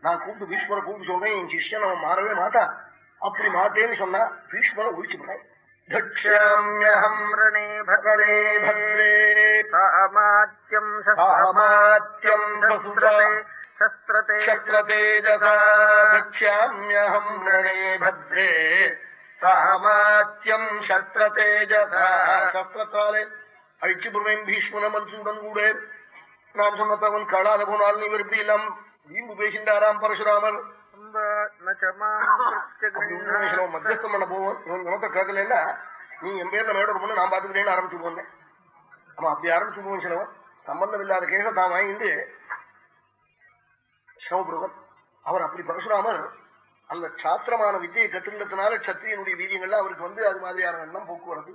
நான் கூப்பிட்டு பீஷ்மரை கூப்பிட்டு சொல்றேன் என் சிஷ்யன் அவன் மாறவே மாட்டான். அப்படி மாட்டேன்னு சொன்னா பீஷ்மரை ஒழிச்சு போனேன் தக்ஷாமியகம் ரணே பகவே பத்ரே சாமாத்யம் சாமாத்யம் சஸ்திரதே சஸ்திரதே சக்ரதேஜசா தக்ஷாமியகம் ரணே பத்ரே சாமாத்யம் சத்ரதேஜசா சஸ்திரத்தாலே அழிச்சு போவேன் பீஷ்மன மன்சுடன் கூட நான் சொன்னதவன் காணாத போனால் இவர் இப்படி எல்லாம் வீம்பு பேசின்றாராம் பரசுராமர் இவன் மத்தியஸ்தம் பண்ண போவோம் குணத்தை கேட்கலன்னா நீ என் பேர்ல மேட பண்ணு நான் பாத்துக்கிறேன்னு ஆரம்பிச்சு போனேன். அவன் அப்படி ஆரம்பிச்சு போவோம் சிலவன் சம்பந்தம் இல்லாத கேச தான் வாங்கிட்டு சிரமப்படுவன் அவர் அப்படி பரசுராமர் அந்த சாத்திரமான வித்தியை கற்றுண்டதுனால சத்திரியனுடைய வீரியங்கள்ல அவருக்கு வந்து அது மாதிரியான எண்ணம் போக்குவரத்து.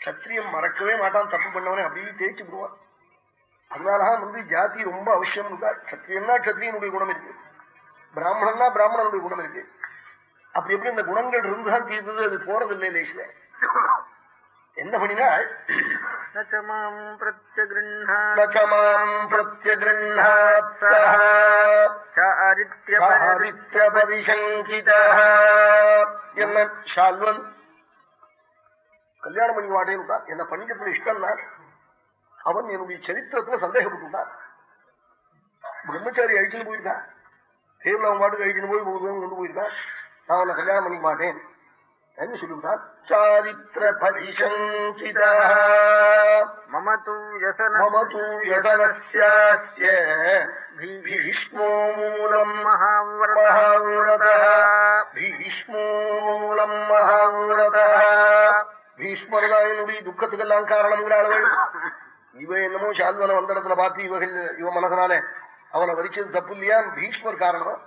சத்திரியம் மறக்கவே மாட்டான் தப்பு பண்ணவனே அப்படியே தேய்ச்சி விடுவான். அதனாலதான் வந்து ஜாதி ரொம்ப அவசியம் சத்திரியன்னா சத்திரியனுடைய குணம் இருக்கு. பிராமணன்னா பிராமணனுடைய குணம் இருக்கு. அப்படி எப்படி இந்த குணங்கள் இருந்துதான் தீர்ந்தது அது போறது இல்லை லேசில. என்ன பண்ணினா நச்சமாம் பிரத்யகிருண்ணா நச்சமாம் பிரத்யகிருண்ணாத் சஹ. சாரித்ய சாரித்ய பரிசங்கிதா. என்ன? ஷால்வன். கல்யாணம் பண்ணி மாட்டேன்னு என்ன பண்ணிக்கிறதுல இஷ்டம் தான் அவன் என்னுடைய சரித்திரத்துல சந்தேகப்பட்டுட்டான் பிரம்மச்சாரி அழிச்சுன்னு போயிருக்கான். தேர்ல அவன் பாட்டுக்கு அழிச்சுன்னு போய் போதும் கொண்டு போயிருக்கான் நான் அவனை கல்யாணம் பண்ணிக்க மாட்டேன் என்ன சொல்லிவிட்டார் சாரித்திர பரிசங்கித मम तु व्यसन மம தூ யதனஸ்யாஸ்ய பீஷ்மோ மூலம் महाव्रतः மகாவிரதः பீஷ்மோ மூலம் மகாவிரதः பீஷ்மர்தான் என்னுடைய துக்கத்துக்கெல்லாம் காரணம்ங்கிறாள் இவ என்னமோ சால்வனை வந்த இடத்துல பார்த்து இவகள் இவ மனசனால அவனை வரிச்சது தப்பு இல்லையா? பீஷ்மர் காரணம்?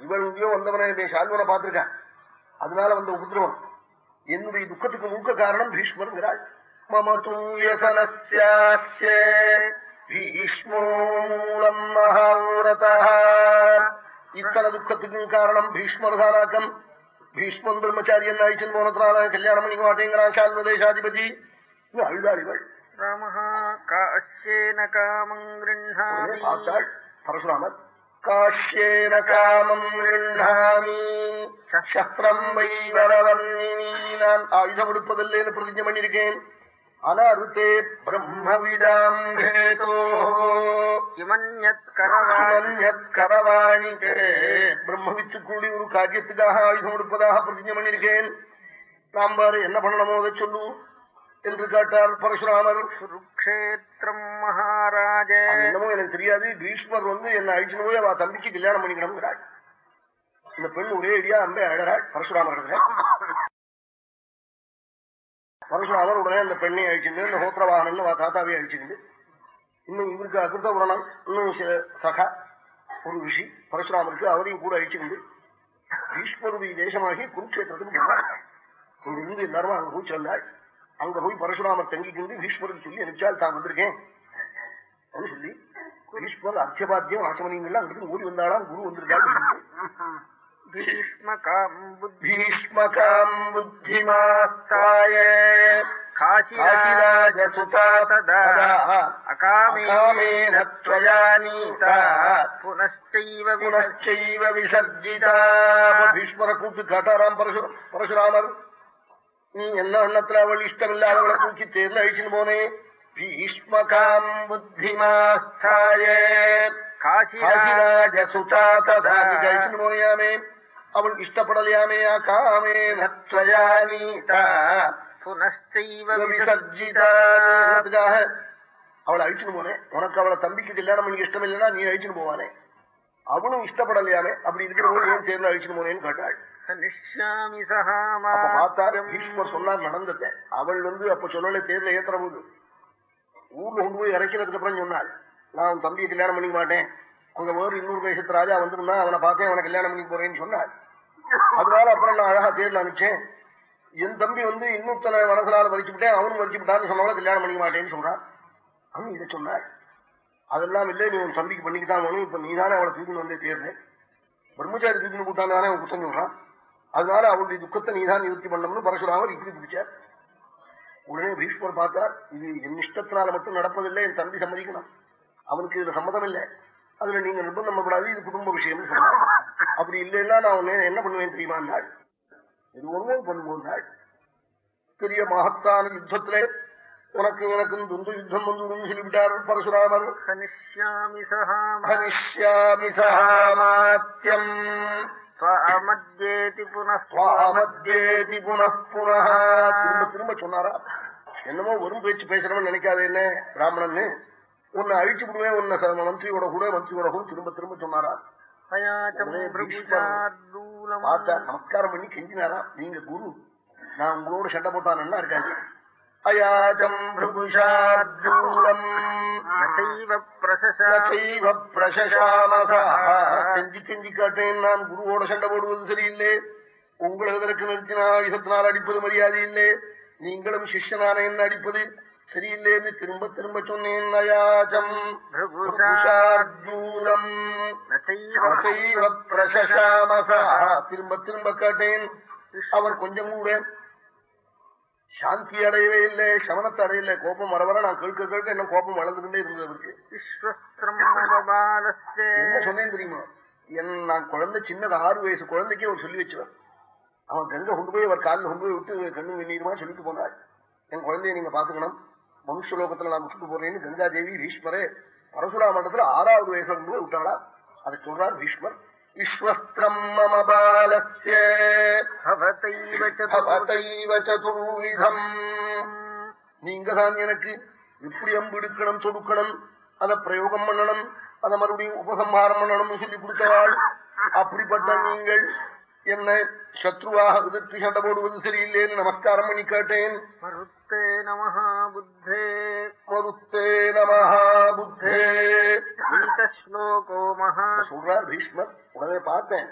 இவன் இங்கேயோ வந்தவனை சால்வனை பார்த்திருக்கான். அதனால வந்த உபதிரவம். என்னுடைய துக்கத்துக்கு முழுக்க காரணம் பீஷ்மர்ங்கிறாள் மம தூயசனஸ்யாஸ்ய பீஷ்மோ மூலம் மகாவிரதா இத்தனை துக்கத்துக்கும் காரணம் பீஷ்மர் தானாக்கம். பீஷ்மன் பிரம்மச்சாரியன் ஆயிடுச்சுன்னு போனதுனால கல்யாணம் பண்ணிக்க மாட்டேங்கிறான் சால்வதேசாதிபதி. அழுதாள் இவள். ராமஹா. காஷ்யேன காமம் கிருண்ணாமி. பரசுராமர். காஷ்யேன காமம் கிருண்ணாமி. சஸ்திரம் வை வரவர்ணினி நான் ஆயுதம் கொடுப்பதில்லைன்னு பிரதிஜை பண்ணிருக்கேன் அனருத்தே பிரம்மவிதாம் கரவாணி. பிரம்மவித்துக்குள்ளி ஒரு காரியத்துக்காக ஆயுதம் கொடுப்பதாக பிரதிஜை பண்ணிருக்கேன் நாம் பாரு என்ன பண்ணணுமோ அதை சொல்லு என்று கேட்டார் பரசுராமர். கஷேத்திரம் மகாராஜ. என்னமோ எனக்கு தெரியாது. கிரீஷ்மர் வந்து என்ன அழிச்சுன்னு போய் அவ தம்பிக்கு கல்யாணம் பண்ணிக்கணுங்கிறாள் இந்த பெண் ஒரே அடியா அம்பே அழகாள் பரசுராமர் பரசுராமர் உடனே அந்த பெண்ணை அழிச்சிருந்து இந்த ஹோத்திர வாகனம்னு வா தாத்தாவே அழிச்சிருந்து இன்னும் இவருக்கு அகிருத புரணம் இன்னும் சில சகா ஒரு விஷி பரசுராமருக்கு அவரையும் கூட அழிச்சிருந்து கிரீஷ்மருடைய தேசமாகி குருக்ஷேத்திரத்துக்கு இங்கிருந்து எல்லாரும் அங்க போய் செல்லாள் அங்க போய் பரசுராமர் தங்கிக்கிண்டு பீஷ்மருக்கு சொல்லி அனுப்பிச்சால் தான் வந்திருக்கேன். அப்படின்னு சொல்லி பீஷ்மர் அர்ச்சபாத்தியம் ஆசமனியங்கள்லாம் அங்கிருந்து ஓடி வந்தாலாம் குரு வந்திருக்காரு பீஷ்மகாம் புத்திமாத்தாய பீஷ்மரை கூப்பிட்டு காட்டாராம் பரசுராமர். എന്ന എണ്ണത്തിൽ അവൾ ഇഷ്ടമില്ലാതെ അവളെ തൂക്കി ചേർന്നഴിച്ചിന് പോനെ ഭീഷ്മകാം ബുദ്ധിമാക്കായ കഴിച്ചിന് പോയാമേ അവൾ ഇഷ്ടപ്പെടലാമേ ആ കാമേ. നത്വയാനീത പുനശ്ചൈവർജിതാകാക அவளை அழிச்சுன்னு போனேன் உனக்கு அவளை தம்பிக்கு கல்யாணம் பண்ணி இஷ்டம் இல்லைன்னா நீ அழிச்சுன்னு போவானே அவனும் இஷ்டப்படலையாமே அப்படி இருக்கிறவங்க ஏன் சேர்ந்து அழிச்சுன்னு போனேன்னு கேட்டாள் சொன்னார் நடந்தத. அவள் வந்து அப்ப சொல்லல தேர்ல ஏத்துற போது. ஊர்ல கொண்டு போய் இறக்கிறதுக்கு அப்புறம் சொன்னாள் நான் தம்பியை கல்யாணம் பண்ணிக்க மாட்டேன். அங்க வேறு இன்னொரு தேசத்து ராஜா வந்திருந்தா அவனை பார்த்தேன் அவனை கல்யாணம் பண்ணி போறேன்னு சொன்னாள். அதனால அப்புறம் நான் அழகா தேர்ல அனுப்பிச்சேன். என் தம்பி வந்து இன்னொருத்தனை மனசனால வலிச்சு விட்டேன் அவனும் வலிச்சு விட்டான்னு சொன்னாலும் கல்யாணம் பண்ணிக்க மாட்டேன்னு சொல்றான். அவன் இதை சொன்னாள் அதெல்லாம் இல்லை நீ உன் தம்பிக்கு பண்ணிக்கிட்டான் இப்ப நீ தானே அவளை தூக்கின்னு வந்தே தேர்ந்தேன் பிரம்மச்சாரி தூக்கின்னு கூட்டான் தானே அவன் குத்தம் சொல்றான். அதனால அவளுடைய துக்கத்தை நீதான் நிவர்த்தி பண்ணணும்னு பரசுராமர் இப்படி பிடிச்சார். உடனே பீஷ்மர் பார்த்தார் இது என் இஷ்டத்தினால மட்டும் நடப்பதில்லை என் தம்பி சம்மதிக்கணும். அவனுக்கு இதுல சம்மதம் இல்லை. அதுல நீங்க நிர்பந்தம் பண்ணப்படாது இது குடும்ப விஷயம்னு சொன்னார். அப்படி இல்லைன்னா நான் உன்ன என்ன பண்ணுவேன் தெரியுமா நாள் இது ஒண்ணு பண்ணுவோம் நாள் பெரிய மகத்தான யுத்தத்திலே உனக்கு உனக்கு துந்து யுத்தம் வந்து சொல்லிவிட்டார் பரசுராமர். ஹனிஷ்யாமி சஹாமாத்தியம் திரும்ப திரும்ப சொன்னாரா? என்னமோ வரும் பேச்சு பேசணும்னு நினைக்காது என்ன பிராமணன்னு? உன்னை அழிச்சு விடுவேன் உன்ன மந்திரியோட கூட மந்திரியோட கூட திரும்ப திரும்ப சொன்னாரா? பார்த்தா நமஸ்காரம் பண்ணி கெஞ்சினாரா? நீங்க குரு நான் உங்களோட சண்டை போட்டான் நல்லா இருக்காங்க அயாஜம் பிரபுஷார்ஜூலம் கெஞ்சி கெஞ்சி காட்டேன் நான். குருவோட சண்டை போடுவது சரியில்லை. உங்களை இதற்கு நிறுத்தினா யுகத்தினால் அடிப்பது மரியாதை இல்லை நீங்களும் சிஷ்யனான என்ன அடிப்பது சரியில்லைன்னு திரும்ப திரும்ப சொன்னேன். அயாஜம் பிரபுஷார்ஜூலம் திரும்ப திரும்ப கேட்டேன். அவர் கொஞ்சம் கூட சாந்தி அடையவே இல்லை சமணத்தை அடையல. கோபம் வர வர நான் கேட்க கேட்க என்ன கோபம் வளர்ந்துகிட்டே இருந்தது அவருக்கு. சொன்னேன் தெரியுமா? என் நான் குழந்தை சின்னது ஆறு வயசு குழந்தைக்கே அவர் சொல்லி வச்சுவேன் அவன் கங்கை கொண்டு போய் அவர் காலில் கொண்டு போய் விட்டு கண்ணு வெந்நீருமா சொல்லிட்டு போனாள் என் குழந்தைய நீங்க பாத்துக்கணும் மனுஷலோகத்துல நான் விட்டுட்டு போறேன்னு கங்கா தேவி பீஷ்மரே பரசுரா மண்டத்துல ஆறாவது வயசுல கொண்டு போய் விட்டாளா? அதை சொல்றார் பீஷ்மர். விஸ்வஸ்திரம் மம பாலஸ்ய भवतैव च பவதைவ சதுர்விதம் நீங்க தான் எனக்கு இப்படி அம்பு எடுக்கணும் சொடுக்கணும் அதை பிரயோகம் பண்ணணும் அதை மறுபடியும் உபசம்ஹாரம் பண்ணணும்னு சொல்லி கொடுத்தவாள் அப்படிப்பட்ட நீங்கள் என்னை சத்ருவாக எதிர்த்து சண்டை போடுவது சரியில்லைன்னு நமஸ்காரம் பண்ணி கேட்டேன். மருத்தே நமஹா புத்தே மருத்தே நமஹா புத்தே ஸ்லோகோ மகா சொல்றார் பீஷ்மர் உடனே பார்த்தேன்.